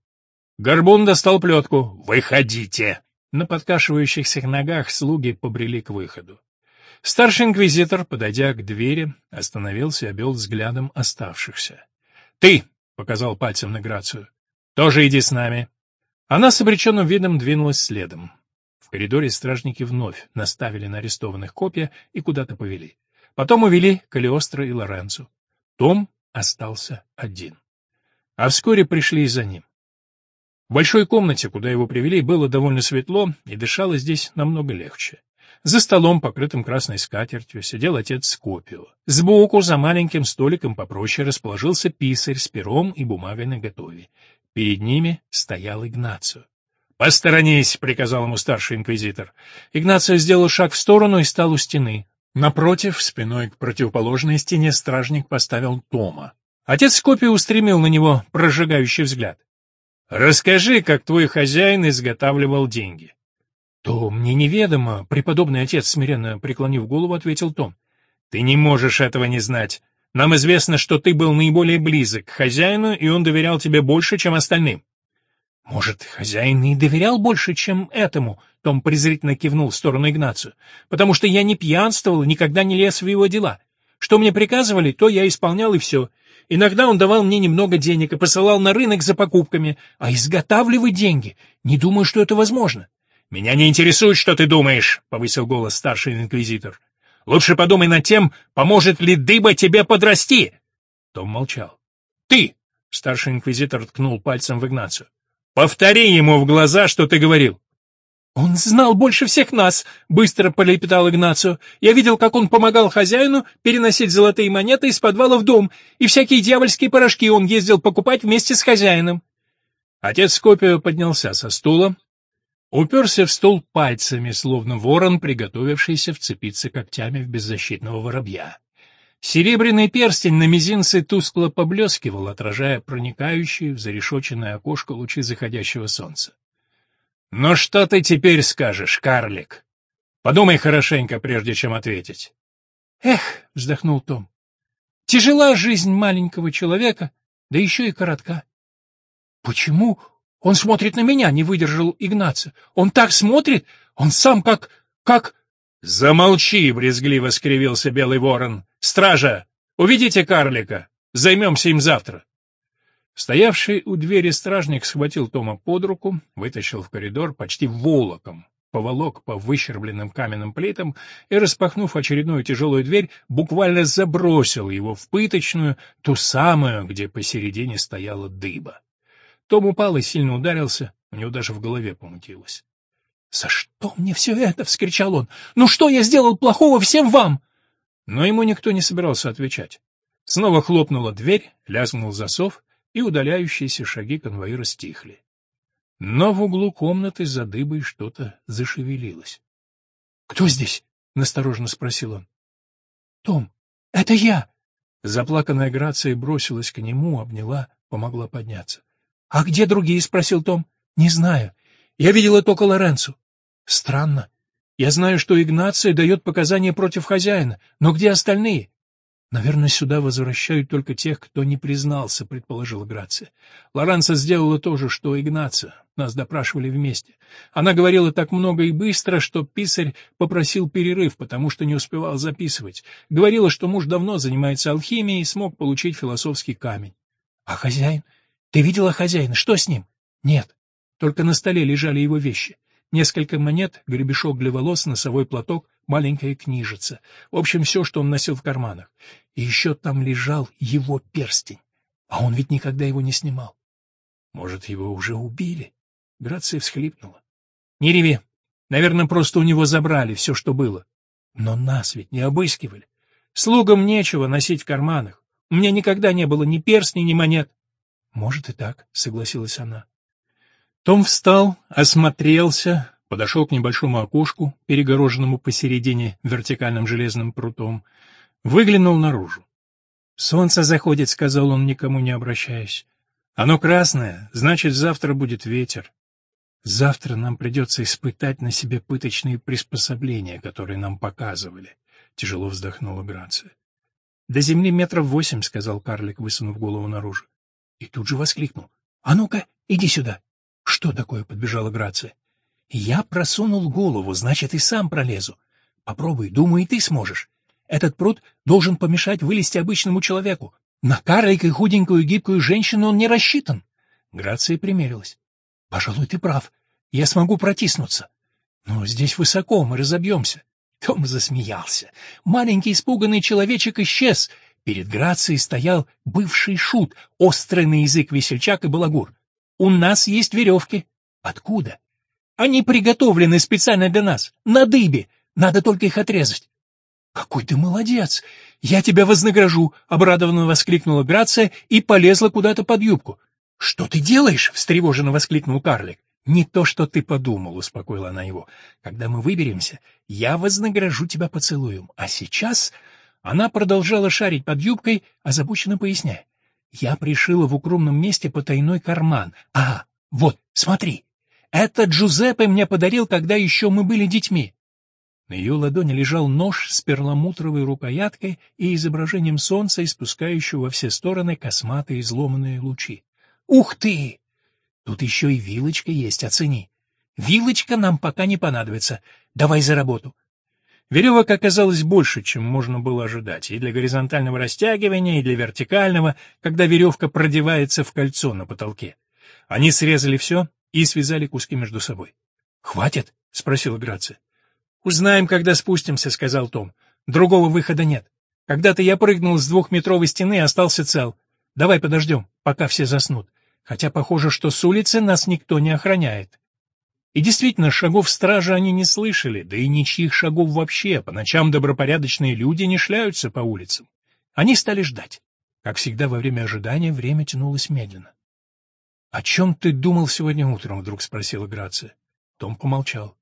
Горбун достал плетку. «Выходите!» На подкашивающихся ногах слуги побрели к выходу. Старший инквизитор, подойдя к двери, остановился и обвел взглядом оставшихся. «Ты!» — показал пальцем на Грацию. «Тоже иди с нами!» Она с обреченным видом двинулась следом. В коридоре стражники вновь наставили на арестованных копья и куда-то повели. Потом увели Калиостро и Лоренцо. Том остался один. А вскоре пришли и за ним. В большой комнате, куда его привели, было довольно светло, и дышало здесь намного легче. За столом, покрытым красной скатертью, сидел отец Скопио. Сбоку, за маленьким столиком попроще, расположился писарь с пером и бумагой наготове. Перед ними стоял Игнацио. «Посторонись!» — приказал ему старший инквизитор. Игнацио сделал шаг в сторону и стал у стены. Напротив, спиной к противоположной стене, стражник поставил Тома. Отец Скопио устремил на него прожигающий взгляд. «Расскажи, как твой хозяин изготавливал деньги». «То мне неведомо», — преподобный отец, смиренно преклонив голову, ответил Том. «Ты не можешь этого не знать. Нам известно, что ты был наиболее близок к хозяину, и он доверял тебе больше, чем остальным». «Может, хозяин и доверял больше, чем этому?» — Том презрительно кивнул в сторону Игнацию. «Потому что я не пьянствовал и никогда не лез в его дела. Что мне приказывали, то я исполнял, и все. Иногда он давал мне немного денег и посылал на рынок за покупками. А изготавливать деньги? Не думаю, что это возможно. «Меня не интересует, что ты думаешь», — повысил голос старший инквизитор. «Лучше подумай над тем, поможет ли дыба тебе подрасти». Том молчал. «Ты!» — старший инквизитор ткнул пальцем в Игнацию. «Повтори ему в глаза, что ты говорил». «Он знал больше всех нас», — быстро полепетал Игнацио. «Я видел, как он помогал хозяину переносить золотые монеты из подвала в дом, и всякие дьявольские порошки он ездил покупать вместе с хозяином». Отец Скопио поднялся со стула, Уперся в стол пальцами, словно ворон, приготовившийся вцепиться когтями в беззащитного воробья. Серебряный перстень на мизинце тускло поблескивал, отражая проникающие в зарешоченное окошко лучи заходящего солнца. «Ну что ты теперь скажешь, карлик? Подумай хорошенько, прежде чем ответить». «Эх», — вздохнул Том, — «тяжела жизнь маленького человека, да еще и коротка». «Почему он смотрит на меня?» — не выдержал Игнация. «Он так смотрит, он сам как... как...» «Замолчи!» — брезгливо скривился Белый Ворон. «Стража! Уведите карлика! Займемся им завтра!» Стоявший у двери стражник схватил Тома под руку, вытащил в коридор почти волоком, поволок по выщербленным каменным плитам и, распахнув очередную тяжелую дверь, буквально забросил его в пыточную, ту самую, где посередине стояла дыба. Том упал и сильно ударился, у него даже в голове помутилось. «За что мне все это?» — вскричал он. «Ну что я сделал плохого всем вам?» Но ему никто не собирался отвечать. Снова хлопнула дверь, лязгнул засов, и удаляющиеся шаги конвоира стихли. Но в углу комнаты за дыбой что-то зашевелилось. — Кто здесь? — настороженно спросил он. — Том, это я! Заплаканная Грация бросилась к нему, обняла, помогла подняться. — А где другие? — спросил Том. — Не знаю. Я видела только Лоренцу. Странно. Я знаю, что Игнация дает показания против хозяина, но где остальные? Наверное, сюда возвращают только тех, кто не признался, предположила Грация. Лоранца сделала то же, что Игнация. Нас допрашивали вместе. Она говорила так много и быстро, что писарь попросил перерыв, потому что не успевал записывать. Говорила, что муж давно занимается алхимией и смог получить философский камень. А хозяин? Ты видела хозяина? Что с ним? Нет. Только на столе лежали его вещи. Несколько монет, гребешок для волос, носовой платок, маленькая книжица. В общем, все, что он носил в карманах. И еще там лежал его перстень. А он ведь никогда его не снимал. Может, его уже убили? Грация всхлипнула. — Не реви. Наверное, просто у него забрали все, что было. Но нас ведь не обыскивали. Слугам нечего носить в карманах. У меня никогда не было ни перстней, ни монет. — Может и так, — согласилась она. Том встал, осмотрелся, подошел к небольшому окошку, перегороженному посередине вертикальным железным прутом, выглянул наружу. «Солнце заходит», — сказал он, никому не обращаясь. «Оно красное, значит, завтра будет ветер. Завтра нам придется испытать на себе пыточные приспособления, которые нам показывали», — тяжело вздохнула Грация. «До земли метров восемь», — сказал карлик, высунув голову наружу. И тут же воскликнул. «А ну-ка, иди сюда!» «Что такое?» — подбежала Грация. «Я просунул голову, значит, и сам пролезу. Попробуй, думаю, и ты сможешь. Этот пруд должен помешать вылезти обычному человеку. На карлика и худенькую гибкую женщину он не рассчитан». Грация примерилась. «Пожалуй, ты прав. Я смогу протиснуться. Но здесь высоко, мы разобьемся». Том засмеялся. Маленький испуганный человечек исчез. Перед Грацией стоял бывший шут, острый на язык весельчак и балагур. У нас есть веревки. Откуда? Они приготовлены специально для нас, на дыбе. Надо только их отрезать. Какой ты молодец! Я тебя вознагражу, обрадованно воскликнула Грация и полезла куда-то под юбку. Что ты делаешь? встревоженно воскликнул карлик. Не то, что ты подумал, успокоила она его. Когда мы выберемся, я вознагражу тебя поцелуем. А сейчас она продолжала шарить под юбкой, озабоченно поясняя. Я пришила в укромном месте потайной карман. А, вот, смотри. Это Джузеппе мне подарил, когда еще мы были детьми. На ее ладони лежал нож с перламутровой рукояткой и изображением солнца, испускающего во все стороны косматые изломанные лучи. Ух ты! Тут еще и вилочка есть, оцени. Вилочка нам пока не понадобится. Давай за работу. Веревок оказалось больше, чем можно было ожидать, и для горизонтального растягивания, и для вертикального, когда веревка продевается в кольцо на потолке. Они срезали все и связали куски между собой. «Хватит?» — спросила Грация. «Узнаем, когда спустимся», — сказал Том. «Другого выхода нет. Когда-то я прыгнул с двухметровой стены и остался цел. Давай подождем, пока все заснут. Хотя похоже, что с улицы нас никто не охраняет». И действительно, шагов стражи они не слышали, да и ничьих шагов вообще, по ночам добропорядочные люди не шляются по улицам. Они стали ждать. Как всегда, во время ожидания время тянулось медленно. — О чем ты думал сегодня утром? — вдруг спросила Грация. Том помолчал.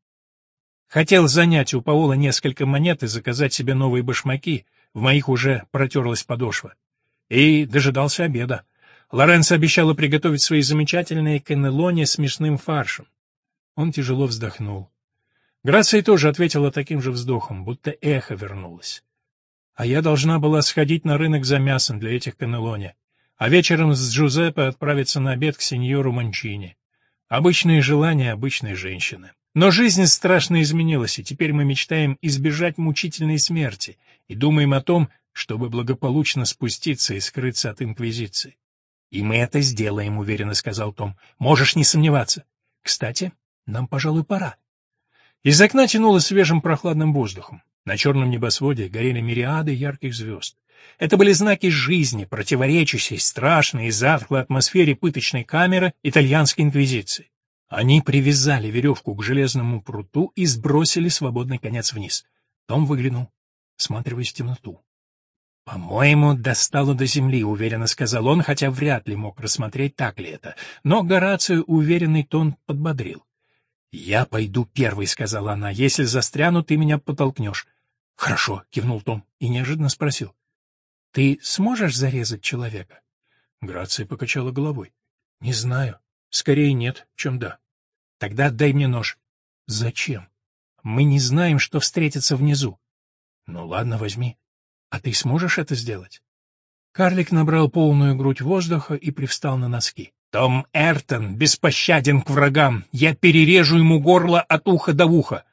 Хотел занять у Паула несколько монет и заказать себе новые башмаки, в моих уже протерлась подошва. И дожидался обеда. Лоренцо обещала приготовить свои замечательные каннелони с мясным фаршем. Он тяжело вздохнул. Грация тоже ответила таким же вздохом, будто эхо вернулось. А я должна была сходить на рынок за мясом для этих канелони, а вечером с Джузеппе отправиться на обед к сеньору Манчини. Обычные желания обычной женщины. Но жизнь страшно изменилась, и теперь мы мечтаем избежать мучительной смерти и думаем о том, чтобы благополучно спуститься и скрыться от Инквизиции. «И мы это сделаем», — уверенно сказал Том. «Можешь не сомневаться. Кстати, нам, пожалуй, пора». Из окна тянуло свежим прохладным воздухом. На черном небосводе горели мириады ярких звезд. Это были знаки жизни, противоречащей страшной и затхлой атмосфере пыточной камеры итальянской инквизиции. Они привязали веревку к железному пруту и сбросили свободный конец вниз. Том выглянул, всматриваясь в темноту. «По-моему, достало до земли», — уверенно сказал он, хотя вряд ли мог рассмотреть, так ли это. Но Горацию уверенный тон подбодрил. «Я пойду первый», — сказала она. «Если застряну, ты меня подтолкнешь». «Хорошо», — кивнул Том и неожиданно спросил. «Ты сможешь зарезать человека?» Грация покачала головой. «Не знаю. Скорее нет, чем да». «Тогда дай мне нож». «Зачем? Мы не знаем, что встретится внизу». «Ну ладно, возьми. А ты сможешь это сделать?» Карлик набрал полную грудь воздуха и привстал на носки. Том Эртон беспощаден к врагам. Я перережу ему горло от уха до уха.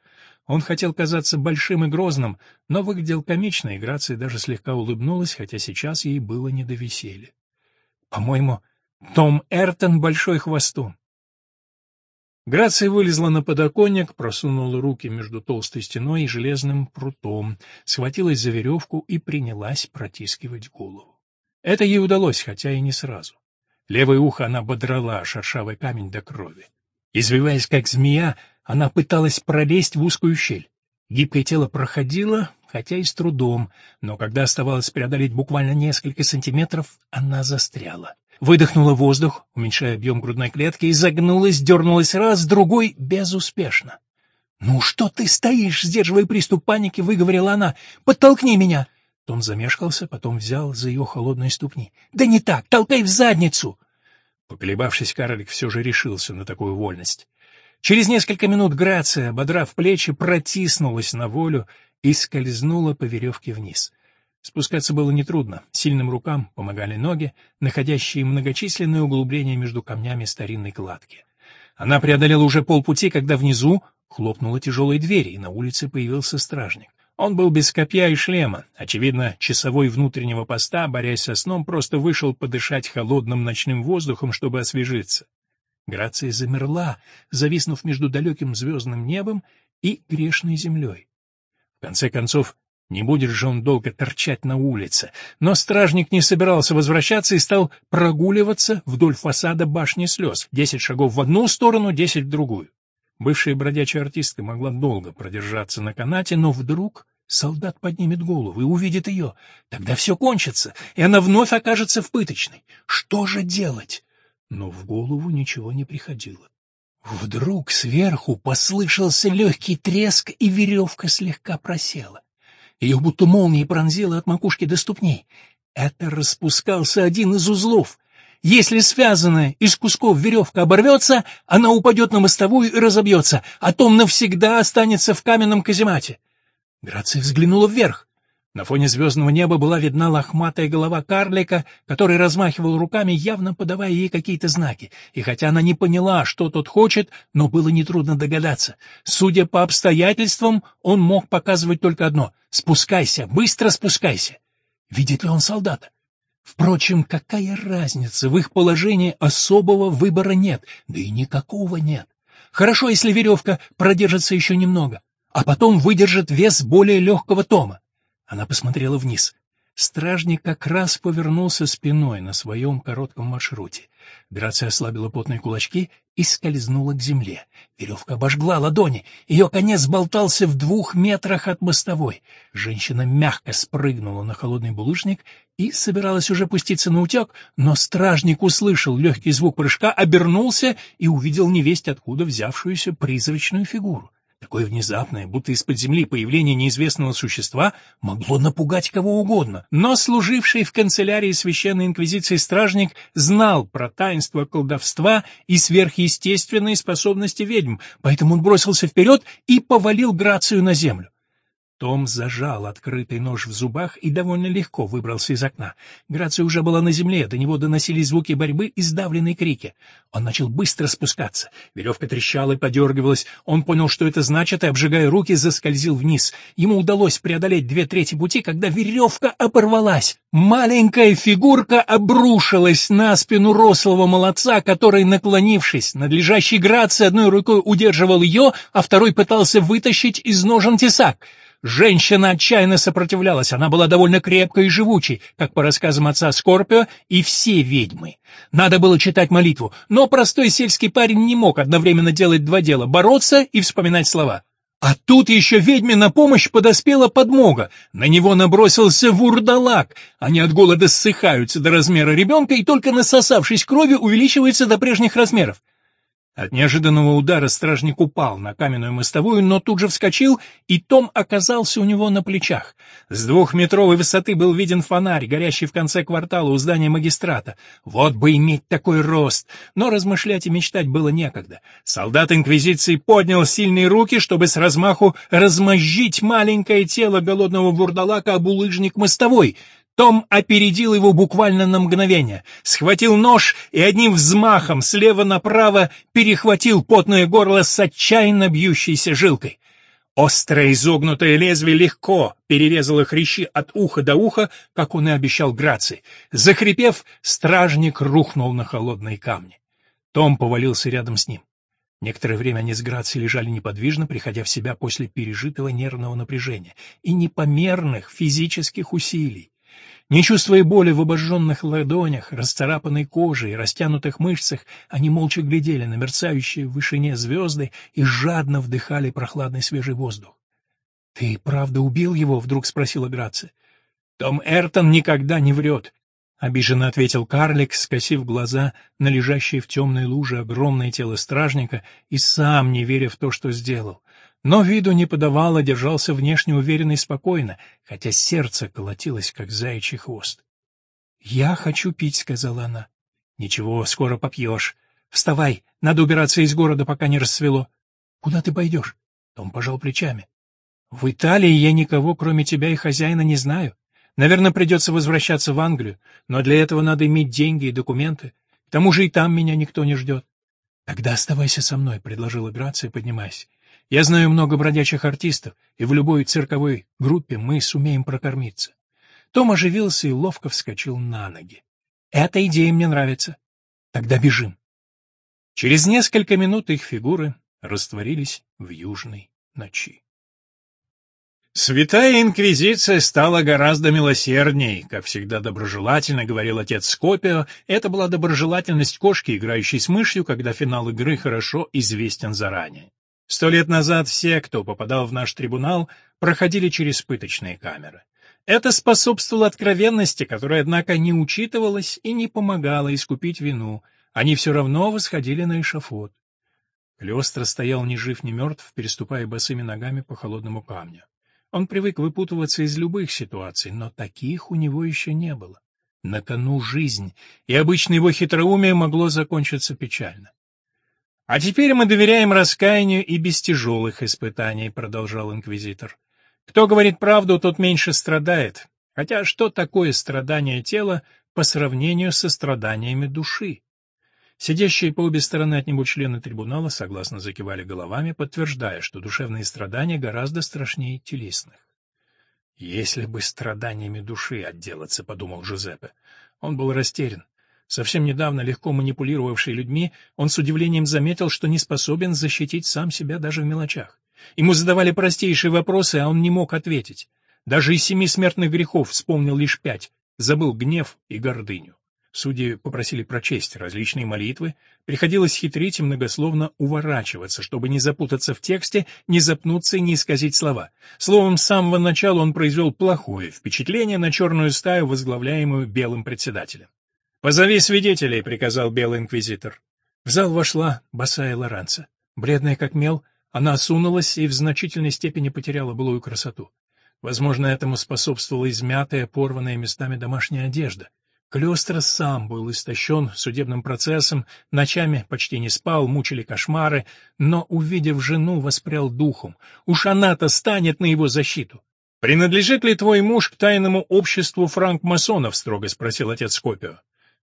Он хотел казаться большим и грозным, но выглядел комично, и Грация даже слегка улыбнулась, хотя сейчас ей было не до веселья. По-моему, Том Эртон большой хвостун. Грация вылезла на подоконник, просунула руки между толстой стеной и железным прутом, схватилась за веревку и принялась протискивать голову. Это ей удалось, хотя и не сразу. Левое ухо она бодрала шершавый камень до крови. Извиваясь как змея, она пыталась пролезть в узкую щель. Гибкое тело проходило, хотя и с трудом, но когда оставалось преодолеть буквально несколько сантиметров, она застряла. Выдохнула воздух, уменьшая объем грудной клетки, и загнулась, дернулась раз, другой — безуспешно. «Ну что ты стоишь?» — сдерживая приступ паники, выговорила она. «Подтолкни меня!» Том замешкался, потом взял за ее холодные ступни. «Да не так! Толкай в задницу!» Поколебавшись, карлик все же решился на такую вольность. Через несколько минут Грация, ободрав плечи, протиснулась на волю и скользнула по веревке вниз. Спускаться было нетрудно. Сильным рукам помогали ноги, находящие многочисленные углубления между камнями старинной кладки. Она преодолела уже полпути, когда внизу хлопнула тяжелая дверь, и на улице появился стражник. Он был без копья и шлема. Очевидно, часовой внутреннего поста, борясь со сном, просто вышел подышать холодным ночным воздухом, чтобы освежиться. Грация замерла, зависнув между далеким звездным небом и грешной землей. В конце концов, не будет же он долго торчать на улице. Но стражник не собирался возвращаться и стал прогуливаться вдоль фасада башни слез. Десять шагов в одну сторону, десять в другую. Бывшая бродячая артистка могла долго продержаться на канате, но вдруг солдат поднимет голову и увидит ее. Тогда все кончится, и она вновь окажется в пыточной. Что же делать? Но в голову ничего не приходило. Вдруг сверху послышался легкий треск, и веревка слегка просела. Ее будто молнией пронзило от макушки до ступней. Это распускался один из узлов — если связанная из кусков веревка оборвется, она упадет на мостовую и разобьется, а Том навсегда останется в каменном каземате. Грация взглянула вверх. На фоне звездного неба была видна лохматая голова карлика, который размахивал руками, явно подавая ей какие-то знаки. И хотя она не поняла, что тот хочет, но было нетрудно догадаться. Судя по обстоятельствам, он мог показывать только одно — «Спускайся, быстро спускайся!» Видит ли он солдата? Впрочем, какая разница, в их положении особого выбора нет, да и никакого нет. Хорошо, если веревка продержится еще немного, а потом выдержит вес более легкого тома. Она посмотрела вниз. Стражник как раз повернулся спиной на своем коротком маршруте. Грация ослабила потные кулачки и скользнула к земле. Веревка обожгла ладони, ее конец болтался в двух метрах от мостовой. Женщина мягко спрыгнула на холодный булыжник и собиралась уже пуститься на утек, но стражник услышал легкий звук прыжка, обернулся и увидел невесть откуда взявшуюся призрачную фигуру. Такое внезапное, будто из-под земли появление неизвестного существа могло напугать кого угодно. Но служивший в канцелярии Священной Инквизиции стражник знал про таинство колдовства и сверхъестественные способности ведьм, поэтому он бросился вперед и повалил Грацию на землю. Том зажал открытый нож в зубах и довольно легко выбрался из окна. Грация уже была на земле, до него доносились звуки борьбы и сдавленные крики. Он начал быстро спускаться. Веревка трещала и подергивалась. Он понял, что это значит, и, обжигая руки, заскользил вниз. Ему удалось преодолеть две трети пути, когда веревка оборвалась. Маленькая фигурка обрушилась на спину рослого молодца, который, наклонившись над лежащей Грацией, одной рукой удерживал ее, а второй пытался вытащить из ножен тесак. Женщина отчаянно сопротивлялась, она была довольно крепкой и живучей, как по рассказам отца Скорпио, и все ведьмы. Надо было читать молитву, но простой сельский парень не мог одновременно делать два дела — бороться и вспоминать слова. А тут еще ведьме на помощь подоспела подмога. На него набросился вурдалак. Они от голода ссыхаются до размера ребенка и только насосавшись крови увеличиваются до прежних размеров. От неожиданного удара стражник упал на каменную мостовую, но тут же вскочил, и Том оказался у него на плечах. С двухметровой высоты был виден фонарь, горящий в конце квартала у здания магистрата. Вот бы иметь такой рост! Но размышлять и мечтать было некогда. Солдат Инквизиции поднял сильные руки, чтобы с размаху размозжить маленькое тело голодного вурдалака об улыжник мостовой — том опередил его буквально на мгновение, схватил нож и одним взмахом слева направо перехватил потное горло с отчаянно бьющейся жилкой. Острое изогнутое лезвие легко перерезало хрящи от уха до уха, как он и обещал Граций. Захрипев, стражник рухнул на холодные камни. Том повалился рядом с ним. Некоторое время они с Грацией лежали неподвижно, приходя в себя после пережитого нервного напряжения и непомерных физических усилий. Не чувствуя боли в обожженных ладонях, расцарапанной коже и растянутых мышцах, они молча глядели на мерцающие в вышине звезды и жадно вдыхали прохладный свежий воздух. — Ты правда убил его? — вдруг спросила Грация. — Том Эртон никогда не врет, — обиженно ответил карлик, скосив глаза на лежащее в темной луже огромное тело стражника и сам не веря в то, что сделал но виду не подавал, а держался внешне уверенно и спокойно, хотя сердце колотилось, как заячий хвост. — Я хочу пить, — сказала она. — Ничего, скоро попьешь. Вставай, надо убираться из города, пока не рассвело. — Куда ты пойдешь? Том пожал плечами. — В Италии я никого, кроме тебя и хозяина, не знаю. Наверное, придется возвращаться в Англию, но для этого надо иметь деньги и документы. К тому же и там меня никто не ждет. — Тогда оставайся со мной, — предложила Грация, поднимаясь. Я знаю много бродячих артистов, и в любой цирковой группе мы сумеем прокормиться. Том оживился и ловко вскочил на ноги. Эта идея мне нравится. Тогда бежим. Через несколько минут их фигуры растворились в южной ночи. Святая Инквизиция стала гораздо милосердней, как всегда доброжелательно говорил отец Скопио. Это была доброжелательность кошки, играющей с мышью, когда финал игры хорошо известен заранее. Сто лет назад все, кто попадал в наш трибунал, проходили через пыточные камеры. Это способствовало откровенности, которая, однако, не учитывалась и не помогала искупить вину. Они все равно восходили на эшафот. Клёстро стоял ни жив, ни мертв, переступая босыми ногами по холодному камню. Он привык выпутываться из любых ситуаций, но таких у него еще не было. На кону жизнь, и обычно его хитроумие могло закончиться печально. «А теперь мы доверяем раскаянию и без тяжелых испытаний», — продолжал инквизитор. «Кто говорит правду, тот меньше страдает. Хотя что такое страдание тела по сравнению со страданиями души?» Сидящие по обе стороны от него члены трибунала согласно закивали головами, подтверждая, что душевные страдания гораздо страшнее телесных. «Если бы страданиями души отделаться», — подумал Жузеппе. Он был растерян. Совсем недавно, легко манипулировавший людьми, он с удивлением заметил, что не способен защитить сам себя даже в мелочах. Ему задавали простейшие вопросы, а он не мог ответить. Даже из семи смертных грехов вспомнил лишь пять, забыл гнев и гордыню. Судьи попросили прочесть различные молитвы, приходилось хитрить и многословно уворачиваться, чтобы не запутаться в тексте, не запнуться и не исказить слова. Словом, с самого начала он произвел плохое впечатление на черную стаю, возглавляемую белым председателем. «Позови свидетелей», — приказал белый инквизитор. В зал вошла босая Лоранца. Бледная как мел, Она осунулась и в значительной степени потеряла былую красоту. Возможно, этому способствовала измятая, порванная местами домашняя одежда. Клёстер сам был истощен судебным процессом, ночами почти не спал, мучили кошмары, но, увидев жену, воспрял духом. Уж она-то станет на его защиту. «Принадлежит ли твой муж к тайному обществу франк-масонов?» — строго спросил отец Скопио.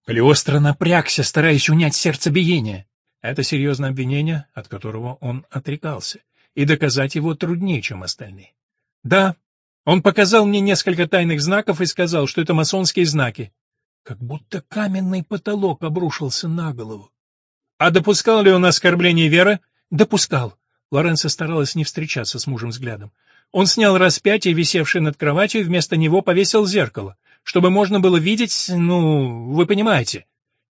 Калиостро напрягся, стараясь унять сердцебиение. Это серьезное обвинение, от которого он отрекался, и доказать его труднее, чем остальные. Да, он показал мне несколько тайных знаков и сказал, что это масонские знаки. Как будто каменный потолок обрушился на голову. А допускал ли он оскорбление веры? Допускал. Лоренцо старалась не встречаться с мужем взглядом. Он снял распятие, висевшее над кроватью, и вместо него повесил зеркало, чтобы можно было видеть, ну, вы понимаете.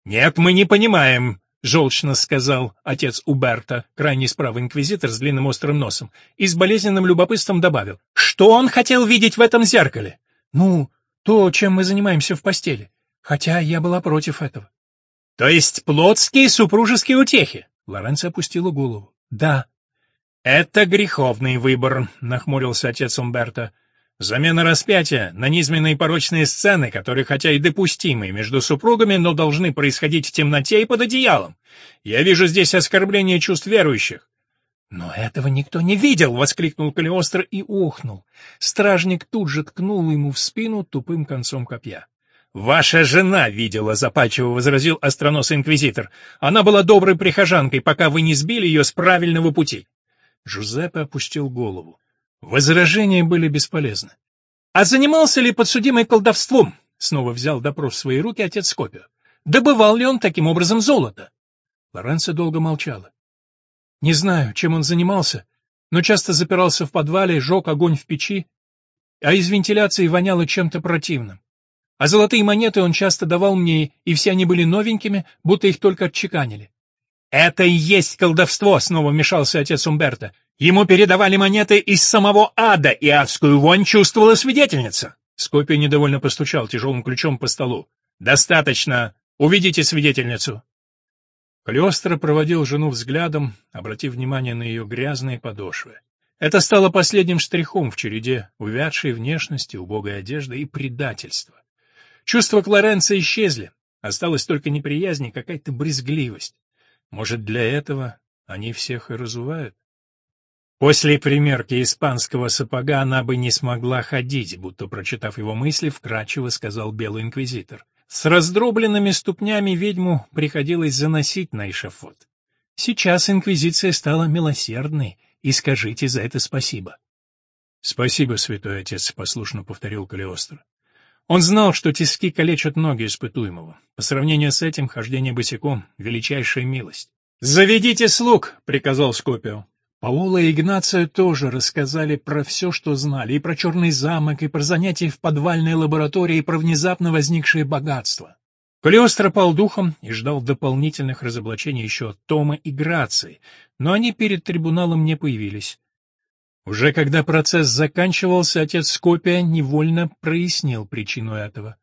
Нет, мы не понимаем, — желчно сказал отец Уберта, крайний справа инквизитор с длинным острым носом, и с болезненным любопытством добавил. «Что он хотел видеть в этом зеркале?» «Ну, то, чем мы занимаемся в постели. Хотя я была против этого». «То есть плотские супружеские утехи?» Лоренцо опустила голову. «Да». «Это греховный выбор», — нахмурился отец Умберто. Замена распятия на низменные порочные сцены, которые хотя и допустимы между супругами, но должны происходить в темноте и под одеялом. Я вижу здесь оскорбление чувств верующих. «Но этого никто не видел!» — воскликнул Калиостро и охнул. Стражник тут же ткнул ему в спину тупым концом копья. «Ваша жена видела», — запальчиво возразил остроносый инквизитор. «Она была доброй прихожанкой, пока вы не сбили ее с правильного пути». Жузеппе опустил голову. Возражения были бесполезны. «А занимался ли подсудимый колдовством?» — снова взял допрос в свои руки отец Скопио. «Добывал ли он таким образом золото?» Лоренцо долго молчала. «Не знаю, чем он занимался, но часто запирался в подвале, жег огонь в печи, а из вентиляции воняло чем-то противным. А золотые монеты он часто давал мне, и все они были новенькими, будто их только отчеканили. «Это и есть колдовство!» — снова вмешался отец Умберто. Ему передавали монеты из самого ада, и адскую вонь чувствовала свидетельница. Скопия недовольно постучал тяжелым ключом по столу. «Достаточно! Уведите свидетельницу!» Калиостро проводил жену взглядом, обратив внимание на ее грязные подошвы. Это стало последним штрихом в череде увядшей внешности, убогой одежды и предательства. Чувства Клоренца исчезли, осталась только неприязнь и какая-то брезгливость. Может, для этого они всех и разувают? После примерки испанского сапога она бы не смогла ходить, будто прочитав его мысли, вкрадчиво сказал белый инквизитор. С раздробленными ступнями ведьму приходилось заносить на эшафот. Сейчас инквизиция стала милосердной, и скажите за это спасибо. — Спасибо, святой отец, — послушно повторил Калиостро. Он знал, что тиски калечат ноги испытуемого. По сравнению с этим, хождение босиком — величайшая милость. «Заведите слуг!» — приказал Скопио. Паула и Игнация тоже рассказали про все, что знали, и про черный замок, и про занятия в подвальной лаборатории, и про внезапно возникшее богатство. Калиостро пал духом и ждал дополнительных разоблачений еще от Тома и Грации, но они перед трибуналом не появились. Уже когда процесс заканчивался, отец Скопия невольно прояснил причину этого.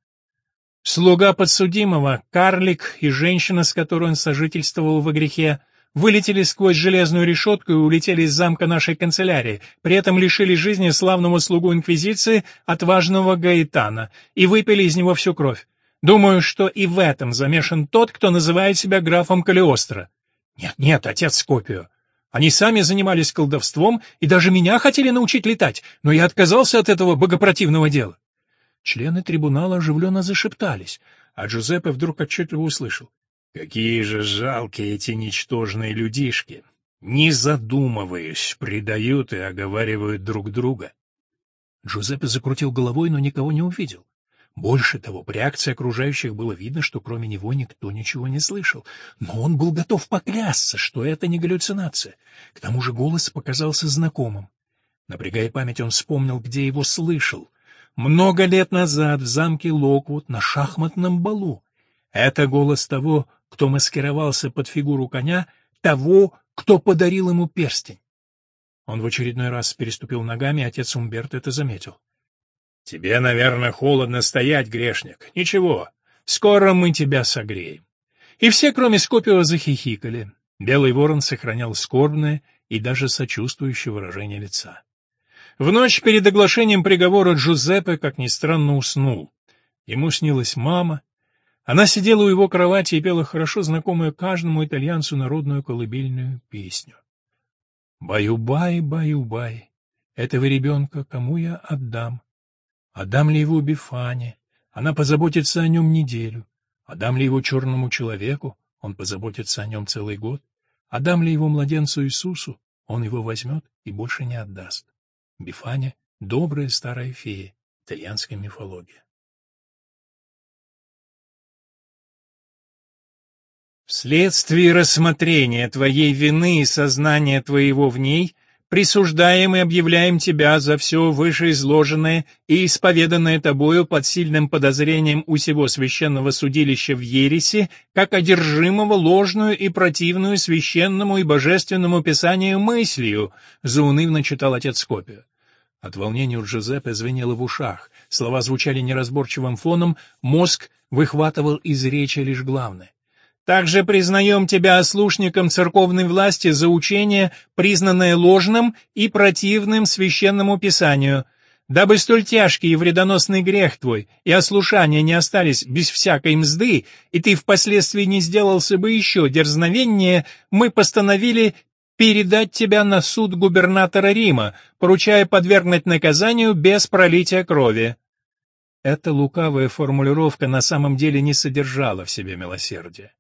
Слуга подсудимого, карлик и женщина, с которой он сожительствовал во грехе, вылетели сквозь железную решетку и улетели из замка нашей канцелярии, при этом лишили жизни славного слугу Инквизиции, отважного Гаэтана, и выпили из него всю кровь. Думаю, что и в этом замешан тот, кто называет себя графом Калиостро. Нет, нет, отец Скопио. Они сами занимались колдовством и даже меня хотели научить летать, но я отказался от этого богопротивного дела. Члены трибунала оживленно зашептались, а Джузеппе вдруг отчетливо услышал. Какие же жалкие эти ничтожные людишки! Не задумываясь, предают и оговаривают друг друга. Джузеппе закрутил головой, но никого не увидел. Больше того, при реакции окружающих было видно, что кроме него никто ничего не слышал. Но он был готов поклясться, что это не галлюцинация. К тому же голос показался знакомым. Напрягая память, он вспомнил, где его слышал. Много лет назад в замке Локвуд на шахматном балу. Это голос того, кто маскировался под фигуру коня, того, кто подарил ему перстень. Он в очередной раз переступил ногами, отец Умберт это заметил. — Тебе, наверное, холодно стоять, грешник. Ничего, скоро мы тебя согреем. И все, кроме Скопио, захихикали. Белый ворон сохранял скорбное и даже сочувствующее выражение лица. В ночь перед оглашением приговора Джузеппе, как ни странно, уснул. Ему снилась мама. Она сидела у его кровати и пела хорошо знакомую каждому итальянцу народную колыбельную песню. «Баю-бай, баю-бай, этого ребенка кому я отдам? Отдам ли его Бифане? Она позаботится о нем неделю. Отдам ли его черному человеку? Он позаботится о нем целый год. Отдам ли его младенцу Иисусу? Он его возьмет и больше не отдаст. Бифаня — добрая старая фея, итальянская мифология. Вследствие рассмотрения твоей вины и сознания твоего в ней, присуждаем и объявляем тебя за все вышеизложенное и исповеданное тобою под сильным подозрением у сего священного судилища в ереси, как одержимого ложную и противную священному и божественному писанию мыслью, заунывно читал отец Скопию. От волнения у Джузеппе звенело в ушах, слова звучали неразборчивым фоном, мозг выхватывал из речи лишь главное. Также признаем тебя ослушником церковной власти за учение, признанное ложным и противным священному писанию, дабы столь тяжкий и вредоносный грех твой и ослушание не остались без всякой мзды, и ты впоследствии не сделался бы еще дерзновеннее, мы постановили передать тебя на суд губернатора Рима, поручая подвергнуть наказанию без пролития крови. Эта лукавая формулировка на самом деле не содержала в себе милосердия.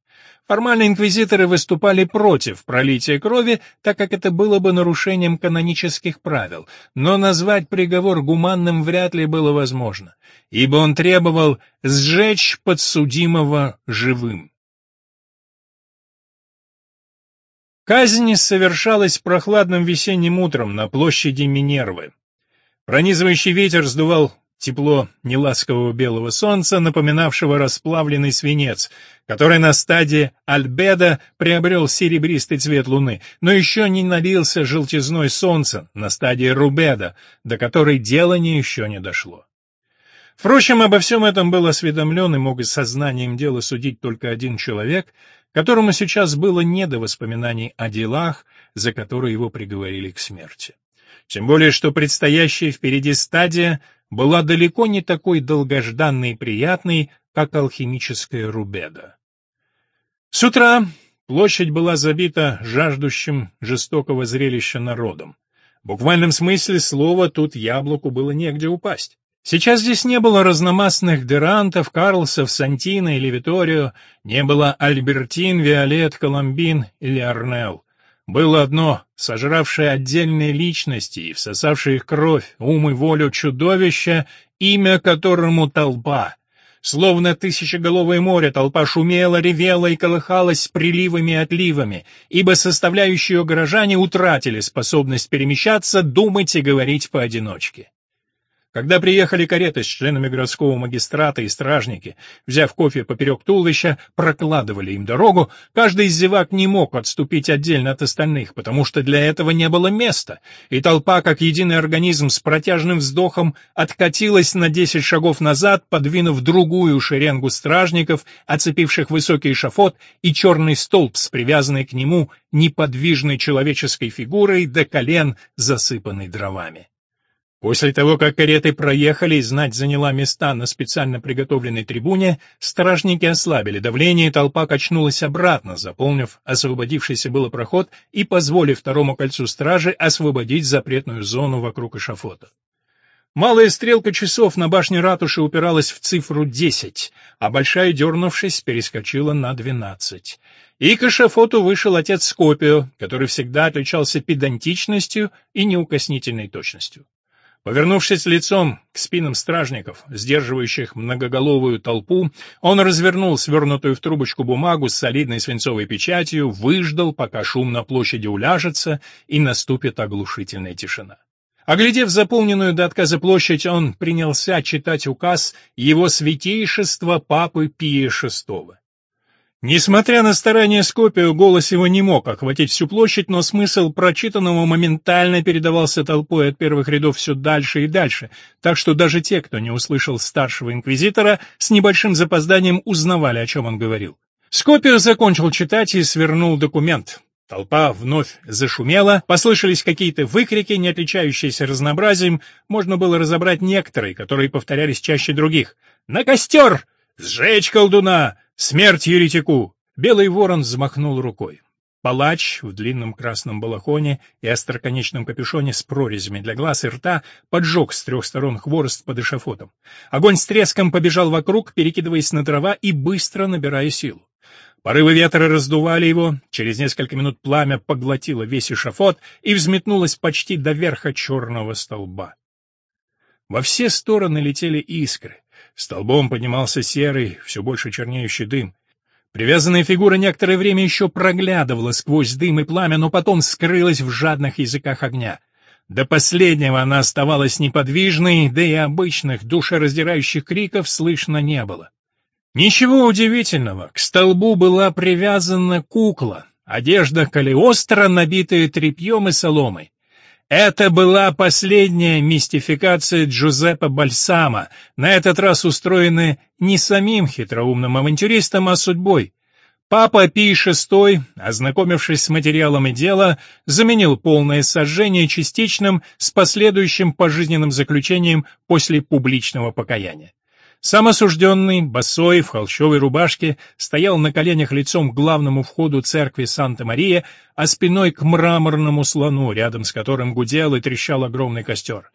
Формально инквизиторы выступали против пролития крови, так как это было бы нарушением канонических правил, но назвать приговор гуманным вряд ли было возможно, ибо он требовал сжечь подсудимого живым. Казнь совершалась прохладным весенним утром на площади Минервы. Пронизывающий ветер сдувал тепло неласкового белого солнца, напоминавшего расплавленный свинец, который на стадии альбеда приобрел серебристый цвет луны, но еще не налился желтизной солнца на стадии рубеда, до которой дело не еще не дошло. Впрочем, обо всем этом был осведомлен и мог и сознанием дела судить только один человек, которому сейчас было не до воспоминаний о делах, за которые его приговорили к смерти. Тем более, что предстоящая впереди стадия была далеко не такой долгожданной и приятной, как алхимическая рубеда. С утра площадь была забита жаждущим жестокого зрелища народом. В буквальном смысле слова тут яблоку было негде упасть. Сейчас здесь не было разномастных Дерантов, Карлсов, Сантина или Виторио, не было Альбертин, Виолет, Коломбин или Арнелл. Было одно, сожравшее отдельные личности и всосавшее их кровь, ум и волю чудовища, имя которому толпа. Словно тысячеголовое море, толпа шумела, ревела и колыхалась с приливами и отливами, ибо составляющие ее горожане утратили способность перемещаться, думать и говорить поодиночке. Когда приехали кареты с членами городского магистрата и стражники, взяв кофе поперек туловища, прокладывали им дорогу, каждый из зевак не мог отступить отдельно от остальных, потому что для этого не было места, и толпа, как единый организм с протяжным вздохом, откатилась на десять шагов назад, подвинув другую шеренгу стражников, оцепивших высокий шафот и черный столб с привязанной к нему неподвижной человеческой фигурой до колен, засыпанной дровами. После того, как кареты проехали и знать заняла места на специально приготовленной трибуне, стражники ослабили давление, и толпа качнулась обратно, заполнив освободившийся было проход и позволив второму кольцу стражи освободить запретную зону вокруг эшафота. Малая стрелка часов на башне ратуши упиралась в цифру десять, а большая, дернувшись, перескочила на двенадцать. И к эшафоту вышел отец Скопио, который всегда отличался педантичностью и неукоснительной точностью. Повернувшись лицом к спинам стражников, сдерживающих многоголовую толпу, он развернул свернутую в трубочку бумагу с солидной свинцовой печатью, выждал, пока шум на площади уляжется и наступит оглушительная тишина. Оглядев заполненную до отказа площадь, он принялся читать указ его святейшества Папы Пия VI. Несмотря на старания Скопию, голос его не мог охватить всю площадь, но смысл прочитанного моментально передавался толпой от первых рядов все дальше и дальше, так что даже те, кто не услышал старшего инквизитора, с небольшим запозданием узнавали, о чем он говорил. Скопио закончил читать и свернул документ. Толпа вновь зашумела, послышались какие-то выкрики, не отличающиеся разнообразием, можно было разобрать некоторые, которые повторялись чаще других. «На костер! Сжечь колдуна! Смерть еретику!» Белый ворон взмахнул рукой. Палач в длинном красном балахоне и остроконечном капюшоне с прорезями для глаз и рта поджег с трех сторон хворост под эшафотом. Огонь с треском побежал вокруг, перекидываясь на дрова и быстро набирая силу. Порывы ветра раздували его, через несколько минут пламя поглотило весь эшафот и взметнулось почти до верха черного столба. Во все стороны летели искры. Столбом поднимался серый, все больше чернеющий дым. Привязанная фигура некоторое время еще проглядывала сквозь дым и пламя, но потом скрылась в жадных языках огня. До последнего она оставалась неподвижной, да и обычных душераздирающих криков слышно не было. Ничего удивительного, к столбу была привязана кукла, одежда Калиостро, набитая тряпьем и соломой. Это была последняя мистификация Джузеппе Бальсама, на этот раз устроенная не самим хитроумным авантюристом, а судьбой. Папа Пий VI, ознакомившись с материалами дела, заменил полное сожжение частичным с последующим пожизненным заключением после публичного покаяния. Сам осужденный, босой, в холщовой рубашке, стоял на коленях лицом к главному входу церкви Санта-Мария, а спиной к мраморному слону, рядом с которым гудел и трещал огромный костер.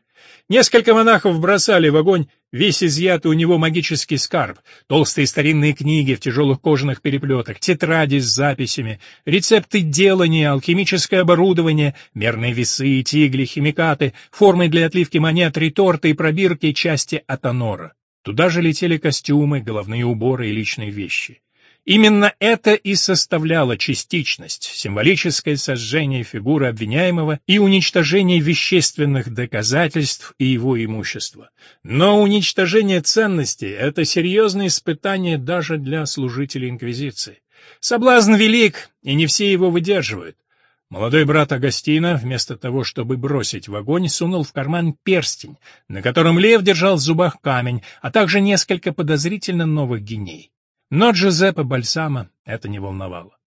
Несколько монахов бросали в огонь весь изъятый у него магический скарб, толстые старинные книги в тяжелых кожаных переплетах, тетради с записями, рецепты делания, алхимическое оборудование, мерные весы, тигли, химикаты, формы для отливки монет, реторты и пробирки части атонора. Туда же летели костюмы, головные уборы и личные вещи. Именно это и составляло частичность, символическое сожжение фигуры обвиняемого и уничтожение вещественных доказательств и его имущества. Но уничтожение ценностей — это серьезное испытание даже для служителей Инквизиции. Соблазн велик, и не все его выдерживают. Молодой брат Агастина, вместо того, чтобы бросить в огонь, сунул в карман перстень, на котором лев держал в зубах камень, а также несколько подозрительно новых геней. Но Джузеппе Бальсама это не волновало.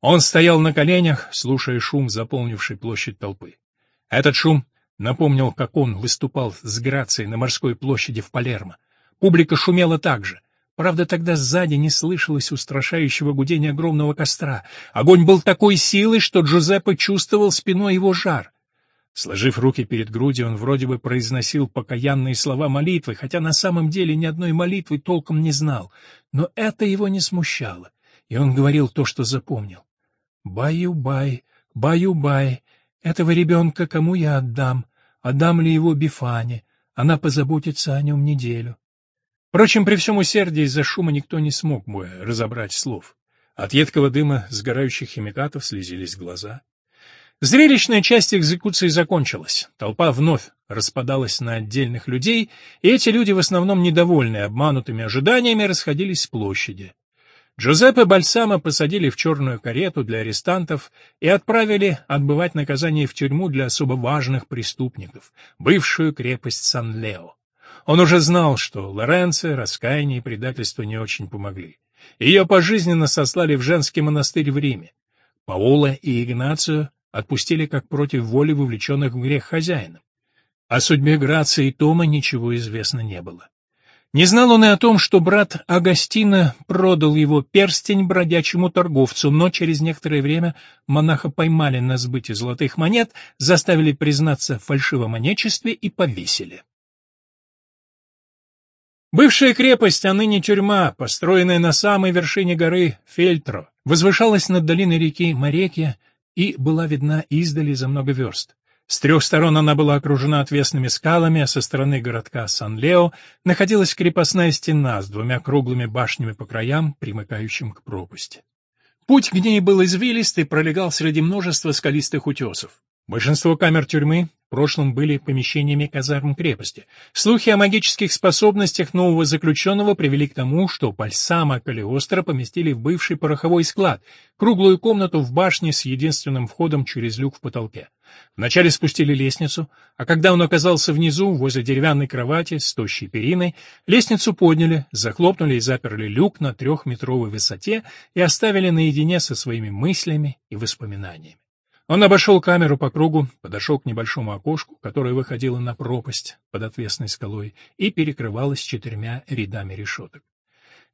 Он стоял на коленях, слушая шум, заполнивший площадь толпы. Этот шум напомнил, как он выступал с грацией на морской площади в Палермо. Публика шумела так же. Правда, тогда сзади не слышалось устрашающего гудения огромного костра. Огонь был такой силой, что Джузеппе чувствовал спиной его жар. Сложив руки перед грудью, он вроде бы произносил покаянные слова молитвы, хотя на самом деле ни одной молитвы толком не знал. Но это его не смущало, и он говорил то, что запомнил. «Баю-бай, баю-бай, этого ребенка кому я отдам? Отдам ли его Бифане? Она позаботится о нем неделю». Впрочем, при всем усердии из-за шума никто не смог бы разобрать слов. От едкого дыма сгорающих химикатов слезились глаза. Зрелищная часть экзекуции закончилась. Толпа вновь распадалась на отдельных людей, и эти люди, в основном недовольные обманутыми ожиданиями, расходились с площади. Джузеппе Бальсама посадили в черную карету для арестантов и отправили отбывать наказание в тюрьму для особо важных преступников, бывшую крепость Сан-Лео. Он уже знал, что Лоренцо, раскаяние и предательство не очень помогли. Ее пожизненно сослали в женский монастырь в Риме. Паула и Игнацию отпустили как против воли вовлеченных в грех хозяина. О судьбе Грации и Тома ничего известно не было. Не знал он и о том, что брат Агастина продал его перстень бродячему торговцу, но через некоторое время монаха поймали на сбыте золотых монет, заставили признаться в фальшивомонечестве и повесили. Бывшая крепость, а ныне тюрьма, построенная на самой вершине горы Фельтро, возвышалась над долиной реки Морекья и была видна издали за много верст. С трех сторон она была окружена отвесными скалами, а со стороны городка Сан-Лео находилась крепостная стена с двумя круглыми башнями по краям, примыкающим к пропасти. Путь к ней был извилистый, пролегал среди множества скалистых утесов. Большинство камер тюрьмы в прошлом были помещениями казарм крепости. Слухи о магических способностях нового заключенного привели к тому, что Пальсама Калиостро поместили в бывший пороховой склад, круглую комнату в башне с единственным входом через люк в потолке. Вначале спустили лестницу, а когда он оказался внизу, возле деревянной кровати с тощей периной, лестницу подняли, захлопнули и заперли люк на трехметровой высоте и оставили наедине со своими мыслями и воспоминаниями. Он обошел камеру по кругу, подошел к небольшому окошку, которое выходило на пропасть под отвесной скалой и перекрывалось четырьмя рядами решеток.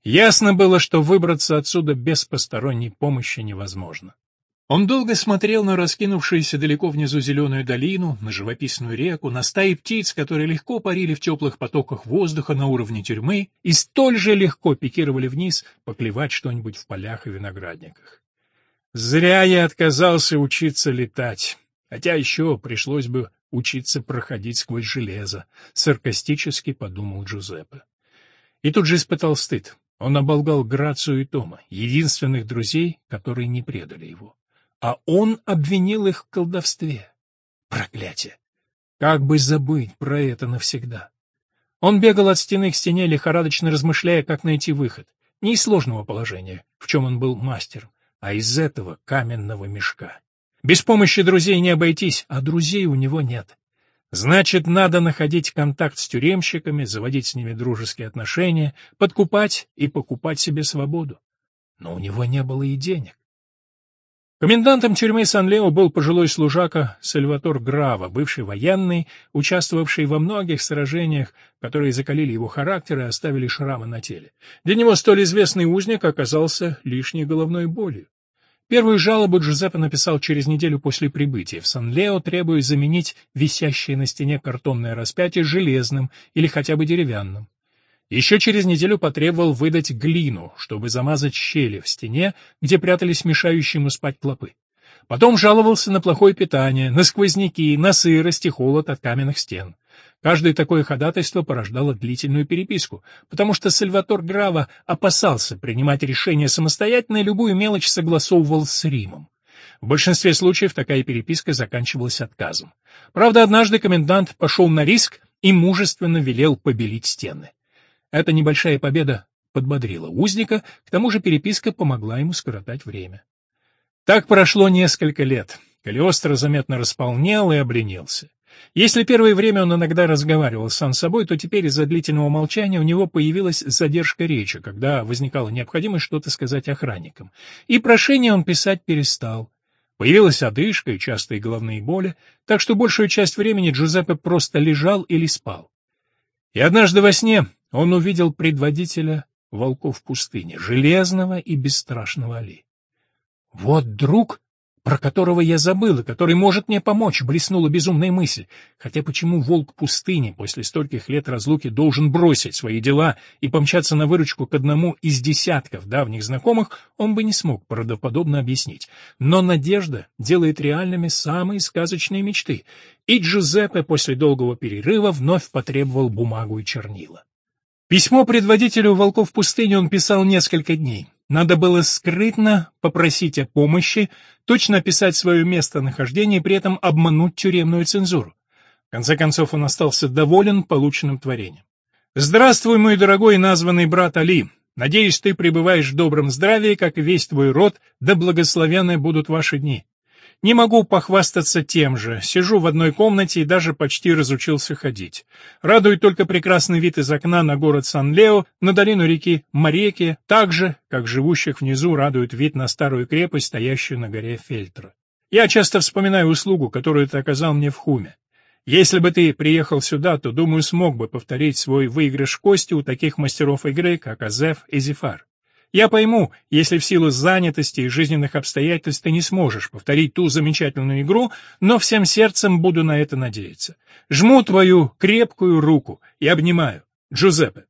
Ясно было, что выбраться отсюда без посторонней помощи невозможно. Он долго смотрел на раскинувшуюся далеко внизу зеленую долину, на живописную реку, на стаи птиц, которые легко парили в теплых потоках воздуха на уровне тюрьмы и столь же легко пикировали вниз, поклевать что-нибудь в полях и виноградниках. Зря я отказался учиться летать, хотя еще пришлось бы учиться проходить сквозь железо, саркастически подумал Джузеппе. И тут же испытал стыд. Он оболгал Грацию и Тома, единственных друзей, которые не предали его а он обвинил их в колдовстве. Проклятие! Как бы забыть про это навсегда? Он бегал от стены к стене, лихорадочно размышляя, как найти выход. Не из сложного положения, в чем он был мастером, а из этого каменного мешка. Без помощи друзей не обойтись, а друзей у него нет. Значит, надо находить контакт с тюремщиками, заводить с ними дружеские отношения, подкупать и покупать себе свободу. Но у него не было и денег. Комендантом тюрьмы Сан-Лео был пожилой служака Сальватор Грава, бывший военный, участвовавший во многих сражениях, которые закалили его характер и оставили шрамы на теле. Для него столь известный узник оказался лишней головной болью. Первую жалобу Джузеппе написал через неделю после прибытия в Сан-Лео, требуя заменить висящее на стене картонное распятие железным или хотя бы деревянным. Еще через неделю потребовал выдать глину, чтобы замазать щели в стене, где прятались мешающие ему спать клопы. Потом жаловался на плохое питание, на сквозняки, на сырость и холод от каменных стен. Каждое такое ходатайство порождало длительную переписку, потому что Сальватор Грава опасался принимать решения самостоятельно и любую мелочь согласовывал с Римом. В большинстве случаев такая переписка заканчивалась отказом. Правда, однажды комендант пошел на риск и мужественно велел побелить стены. Эта небольшая победа подбодрила узника, к тому же переписка помогла ему скоротать время. Так прошло несколько лет. Калиостро заметно располнел и обленился. Если первое время он иногда разговаривал сам с собой, то теперь из-за длительного молчания у него появилась задержка речи, когда возникала необходимость что-то сказать охранникам. И прошение он писать перестал. Появилась одышка и частые головные боли, так что большую часть времени Джузеппе просто лежал или спал. И однажды во сне он увидел предводителя волков пустыни, железного и бесстрашного Али. «Вот друг, про которого я забыл и который может мне помочь», — блеснула безумная мысль. Хотя почему волк пустыни после стольких лет разлуки должен бросить свои дела и помчаться на выручку к одному из десятков давних знакомых, он бы не смог правдоподобно объяснить. Но надежда делает реальными самые сказочные мечты, и Джузеппе после долгого перерыва вновь потребовал бумагу и чернила. Письмо предводителю волков пустыни он писал несколько дней. Надо было скрытно попросить о помощи, точно описать свое местонахождение и при этом обмануть тюремную цензуру. В конце концов он остался доволен полученным творением. «Здравствуй, мой дорогой названный брат Али. Надеюсь, ты пребываешь в добром здравии, как весь твой род, да благословенны будут ваши дни. Не могу похвастаться тем же. Сижу в одной комнате и даже почти разучился ходить. Радует только прекрасный вид из окна на город Сан-Лео, на долину реки Мареки, так же, как живущих внизу радует вид на старую крепость, стоящую на горе Фельтра. Я часто вспоминаю услугу, которую ты оказал мне в Хуме. Если бы ты приехал сюда, то, думаю, смог бы повторить свой выигрыш кости у таких мастеров игры, как Азеф и Зефар. Я пойму, если в силу занятости и жизненных обстоятельств ты не сможешь повторить ту замечательную игру, но всем сердцем буду на это надеяться. Жму твою крепкую руку и обнимаю. Джузеппе.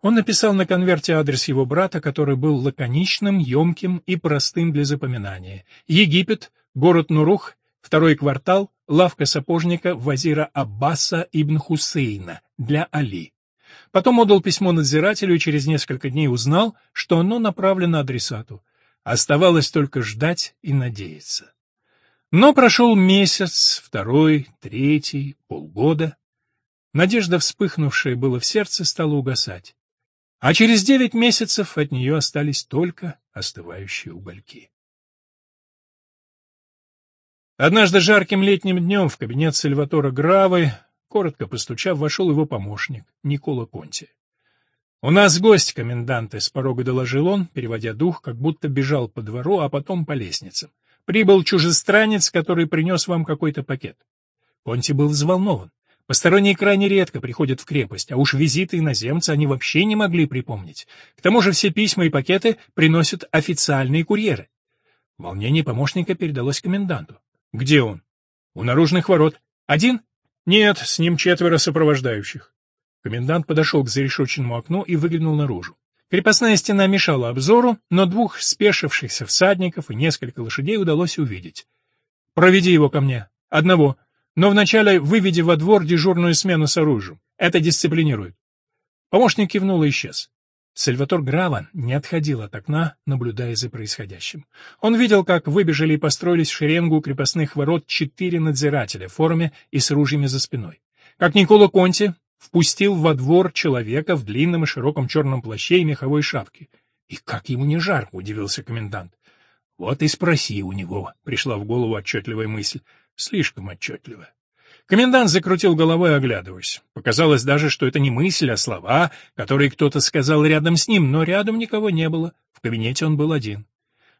Он написал на конверте адрес его брата, который был лаконичным, емким и простым для запоминания. Египет, город Нурух, второй квартал, лавка сапожника Вазира Аббаса ибн Хусейна для Али. Потом отдал письмо надзирателю и через несколько дней узнал, что оно направлено адресату. Оставалось только ждать и надеяться. Но прошел месяц, второй, третий, полгода. Надежда, вспыхнувшая было в сердце, стала угасать. А через девять месяцев от нее остались только остывающие угольки. Однажды жарким летним днем в кабинет Сальватора Гравы, коротко постучав, вошел его помощник, Никола Конти. «У нас гость, коменданты», — с порога доложил он, переводя дух, как будто бежал по двору, а потом по лестницам. «Прибыл чужестранец, который принес вам какой-то пакет». Конти был взволнован. Посторонние крайне редко приходят в крепость, а уж визиты иноземца они вообще не могли припомнить. К тому же все письма и пакеты приносят официальные курьеры. Волнение помощника передалось коменданту. «Где он?» «У наружных ворот. Один?» «Нет, с ним четверо сопровождающих». Комендант подошел к зарешоченному окну и выглянул наружу. Крепостная стена мешала обзору, но двух спешившихся всадников и несколько лошадей удалось увидеть. «Проведи его ко мне. Одного. Но вначале выведи во двор дежурную смену с оружием. Это дисциплинирует. Помощник кивнул и исчез. Сальватор Грава не отходил от окна, наблюдая за происходящим. Он видел, как выбежали и построились в шеренгу крепостных ворот четыре надзирателя в форме и с ружьями за спиной. Как Никола Конти впустил во двор человека в длинном и широком черном плаще и меховой шапке. И как ему не жарко, удивился комендант. Вот и спроси у него, пришла в голову отчетливая мысль слишком отчетливо. Комендант закрутил головой, оглядываясь. Показалось даже, что это не мысль, а слова, которые кто-то сказал рядом с ним, но рядом никого не было. В кабинете он был один.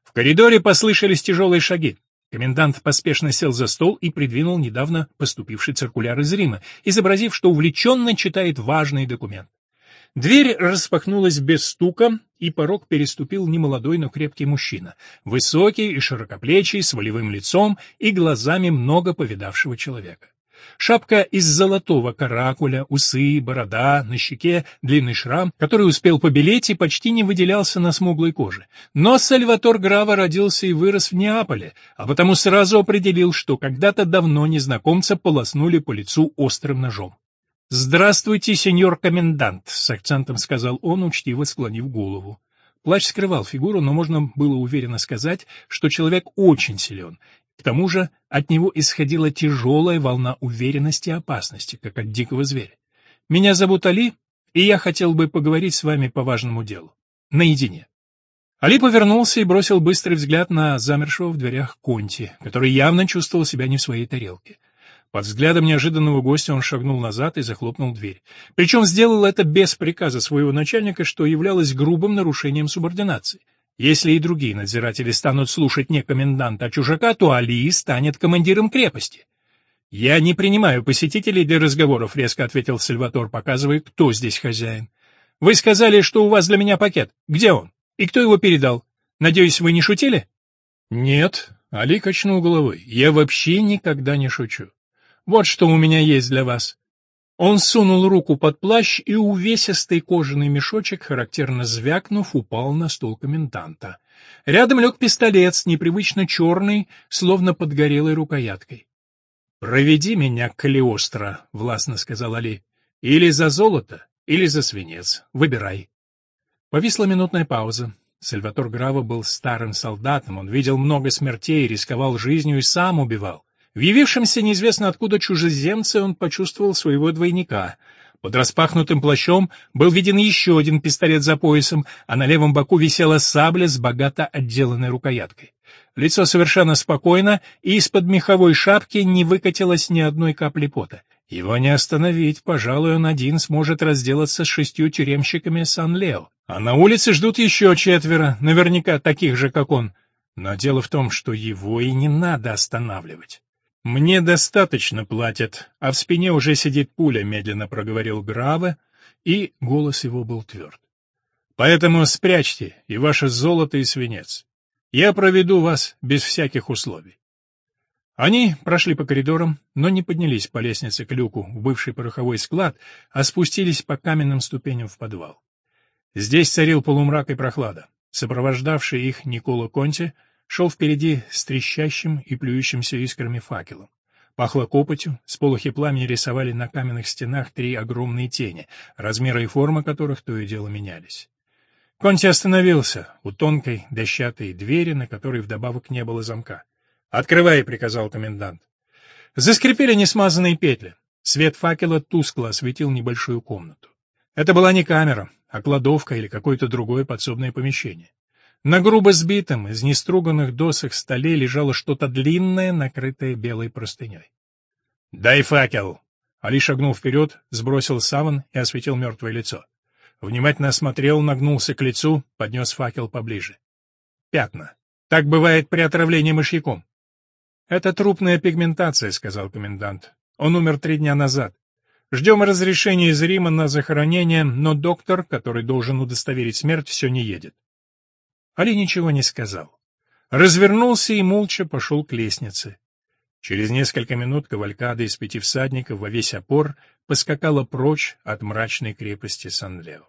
В коридоре послышались тяжелые шаги. Комендант поспешно сел за стол и придвинул недавно поступивший циркуляр из Рима, изобразив, что увлеченно читает важный документ. Дверь распахнулась без стука, и порог переступил немолодой, но крепкий мужчина, высокий и широкоплечий, с волевым лицом и глазами много повидавшего человека. Шапка из золотого каракуля, усы, борода, на щеке длинный шрам, который успел побелеть и почти не выделялся на смуглой коже. Но Сальватор Грава родился и вырос в Неаполе, а потому сразу определил, что когда-то давно незнакомца полоснули по лицу острым ножом. «Здравствуйте, сеньор комендант», — с акцентом сказал он, учтиво склонив голову. Плащ скрывал фигуру, но можно было уверенно сказать, что человек очень силен. К тому же от него исходила тяжелая волна уверенности и опасности, как от дикого зверя. «Меня зовут Али, и я хотел бы поговорить с вами по важному делу. Наедине». Али повернулся и бросил быстрый взгляд на замершего в дверях Конти, который явно чувствовал себя не в своей тарелке. Под взглядом неожиданного гостя он шагнул назад и захлопнул дверь. Причем сделал это без приказа своего начальника, что являлось грубым нарушением субординации. Если и другие надзиратели станут слушать не коменданта, а чужака, то Али станет командиром крепости. «Я не принимаю посетителей для разговоров», — резко ответил Сальватор, показывая, кто здесь хозяин. «Вы сказали, что у вас для меня пакет. Где он? И кто его передал? Надеюсь, вы не шутили?» «Нет», — Али качнул головой, — «я вообще никогда не шучу. Вот что у меня есть для вас». Он сунул руку под плащ, и увесистый кожаный мешочек, характерно звякнув, упал на стол коменданта. Рядом лег пистолет с непривычно черной, словно подгорелой рукояткой. «Проведи меня к Калиостро», — властно сказал Али. «Или за золото, или за свинец. Выбирай». Повисла минутная пауза. Сальватор Граво был старым солдатом, он видел много смертей, рисковал жизнью и сам убивал. В явившемся неизвестно откуда чужеземце он почувствовал своего двойника. Под распахнутым плащом был виден еще один пистолет за поясом, а на левом боку висела сабля с богато отделанной рукояткой. Лицо совершенно спокойно, и из-под меховой шапки не выкатилось ни одной капли пота. Его не остановить, пожалуй, он один сможет разделаться с шестью тюремщиками Сан-Лео. А на улице ждут еще четверо, наверняка таких же, как он. Но дело в том, что его и не надо останавливать. «Мне достаточно платят, а в спине уже сидит пуля», — медленно проговорил Граве, и голос его был тверд. «Поэтому спрячьте и ваше золото и свинец. Я проведу вас без всяких условий». Они прошли по коридорам, но не поднялись по лестнице к люку в бывший пороховой склад, а спустились по каменным ступеням в подвал. Здесь царил полумрак и прохлада. Сопровождавший их Никола Конти шел впереди с трещащим и плюющимся искрами факелом. Пахло копотью, сполохи пламени рисовали на каменных стенах три огромные тени, размеры и форма которых то и дело менялись. Конти остановился у тонкой дощатой двери, на которой вдобавок не было замка. «Открывай!» — приказал комендант. Заскрипели несмазанные петли. Свет факела тускло осветил небольшую комнату. Это была не камера, а кладовка или какое-то другое подсобное помещение. На грубо сбитом, из неструганных досок столе лежало что-то длинное, накрытое белой простыней. «Дай факел!» Али шагнул вперед, сбросил саван и осветил мертвое лицо. Внимательно осмотрел, нагнулся к лицу, поднес факел поближе. Пятна. Так бывает при отравлении мышьяком. «Это трупная пигментация», — сказал комендант. «Он умер три дня назад. Ждем разрешения из Рима на захоронение, но доктор, который должен удостоверить смерть, все не едет». Али ничего не сказал. Развернулся и молча пошел к лестнице. Через несколько минут кавалькада из пяти всадников во весь опор поскакала прочь от мрачной крепости Сан-Лео.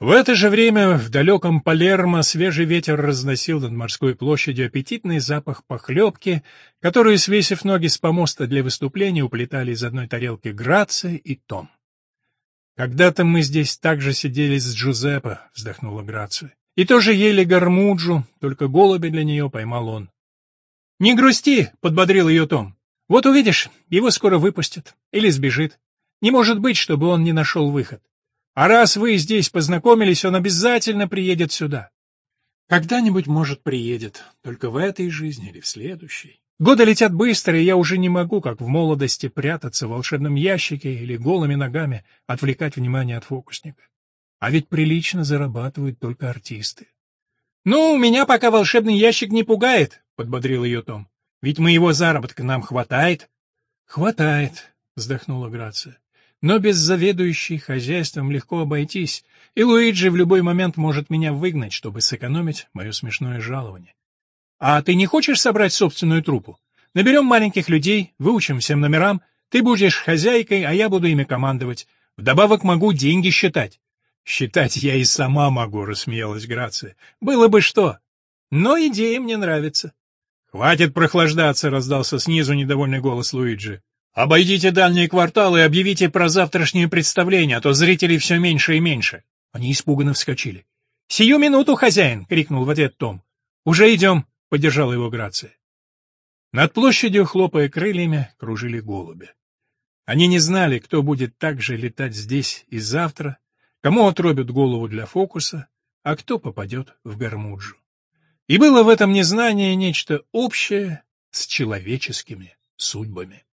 В это же время в далеком Палермо свежий ветер разносил над морской площадью аппетитный запах похлебки, которую, свесив ноги с помоста для выступления, уплетали из одной тарелки Грация и Том. «Когда-то мы здесь также сидели с Джузеппе», — вздохнула Грация. «И тоже ели гармуджу, только голуби для нее поймал он. «Не грусти», — подбодрил ее Том. «Вот увидишь, его скоро выпустят. Или сбежит. Не может быть, чтобы он не нашел выход. А раз вы здесь познакомились, он обязательно приедет сюда». «Когда-нибудь, может, приедет. Только в этой жизни или в следующей». Годы летят быстро, и я уже не могу, как в молодости, прятаться в волшебном ящике или голыми ногами отвлекать внимание от фокусника. А ведь прилично зарабатывают только артисты. «Ну, меня пока волшебный ящик не пугает», — подбодрил ее Том. «Ведь моего заработка нам хватает». «Хватает», — вздохнула Грация. «Но без заведующей хозяйством легко обойтись, и Луиджи в любой момент может меня выгнать, чтобы сэкономить мое смешное жалование. А ты не хочешь собрать собственную труппу? Наберем маленьких людей, выучим всем номерам, ты будешь хозяйкой, а я буду ими командовать. Вдобавок могу деньги считать». «Считать я и сама могу», — рассмеялась Грация. «Было бы что. Но идея мне нравится». «Хватит прохлаждаться!» — раздался снизу недовольный голос Луиджи. «Обойдите дальние кварталы и объявите про завтрашнее представление, а то зрителей все меньше и меньше». Они испуганно вскочили. «Сию минуту, хозяин!» — крикнул в ответ Том. «Уже идем!» — поддержала его Грация. Над площадью, хлопая крыльями, кружили голуби. Они не знали, кто будет так же летать здесь и завтра, кому отрубят голову для фокуса, а кто попадет в Гармуджу. И было в этом незнании нечто общее с человеческими судьбами.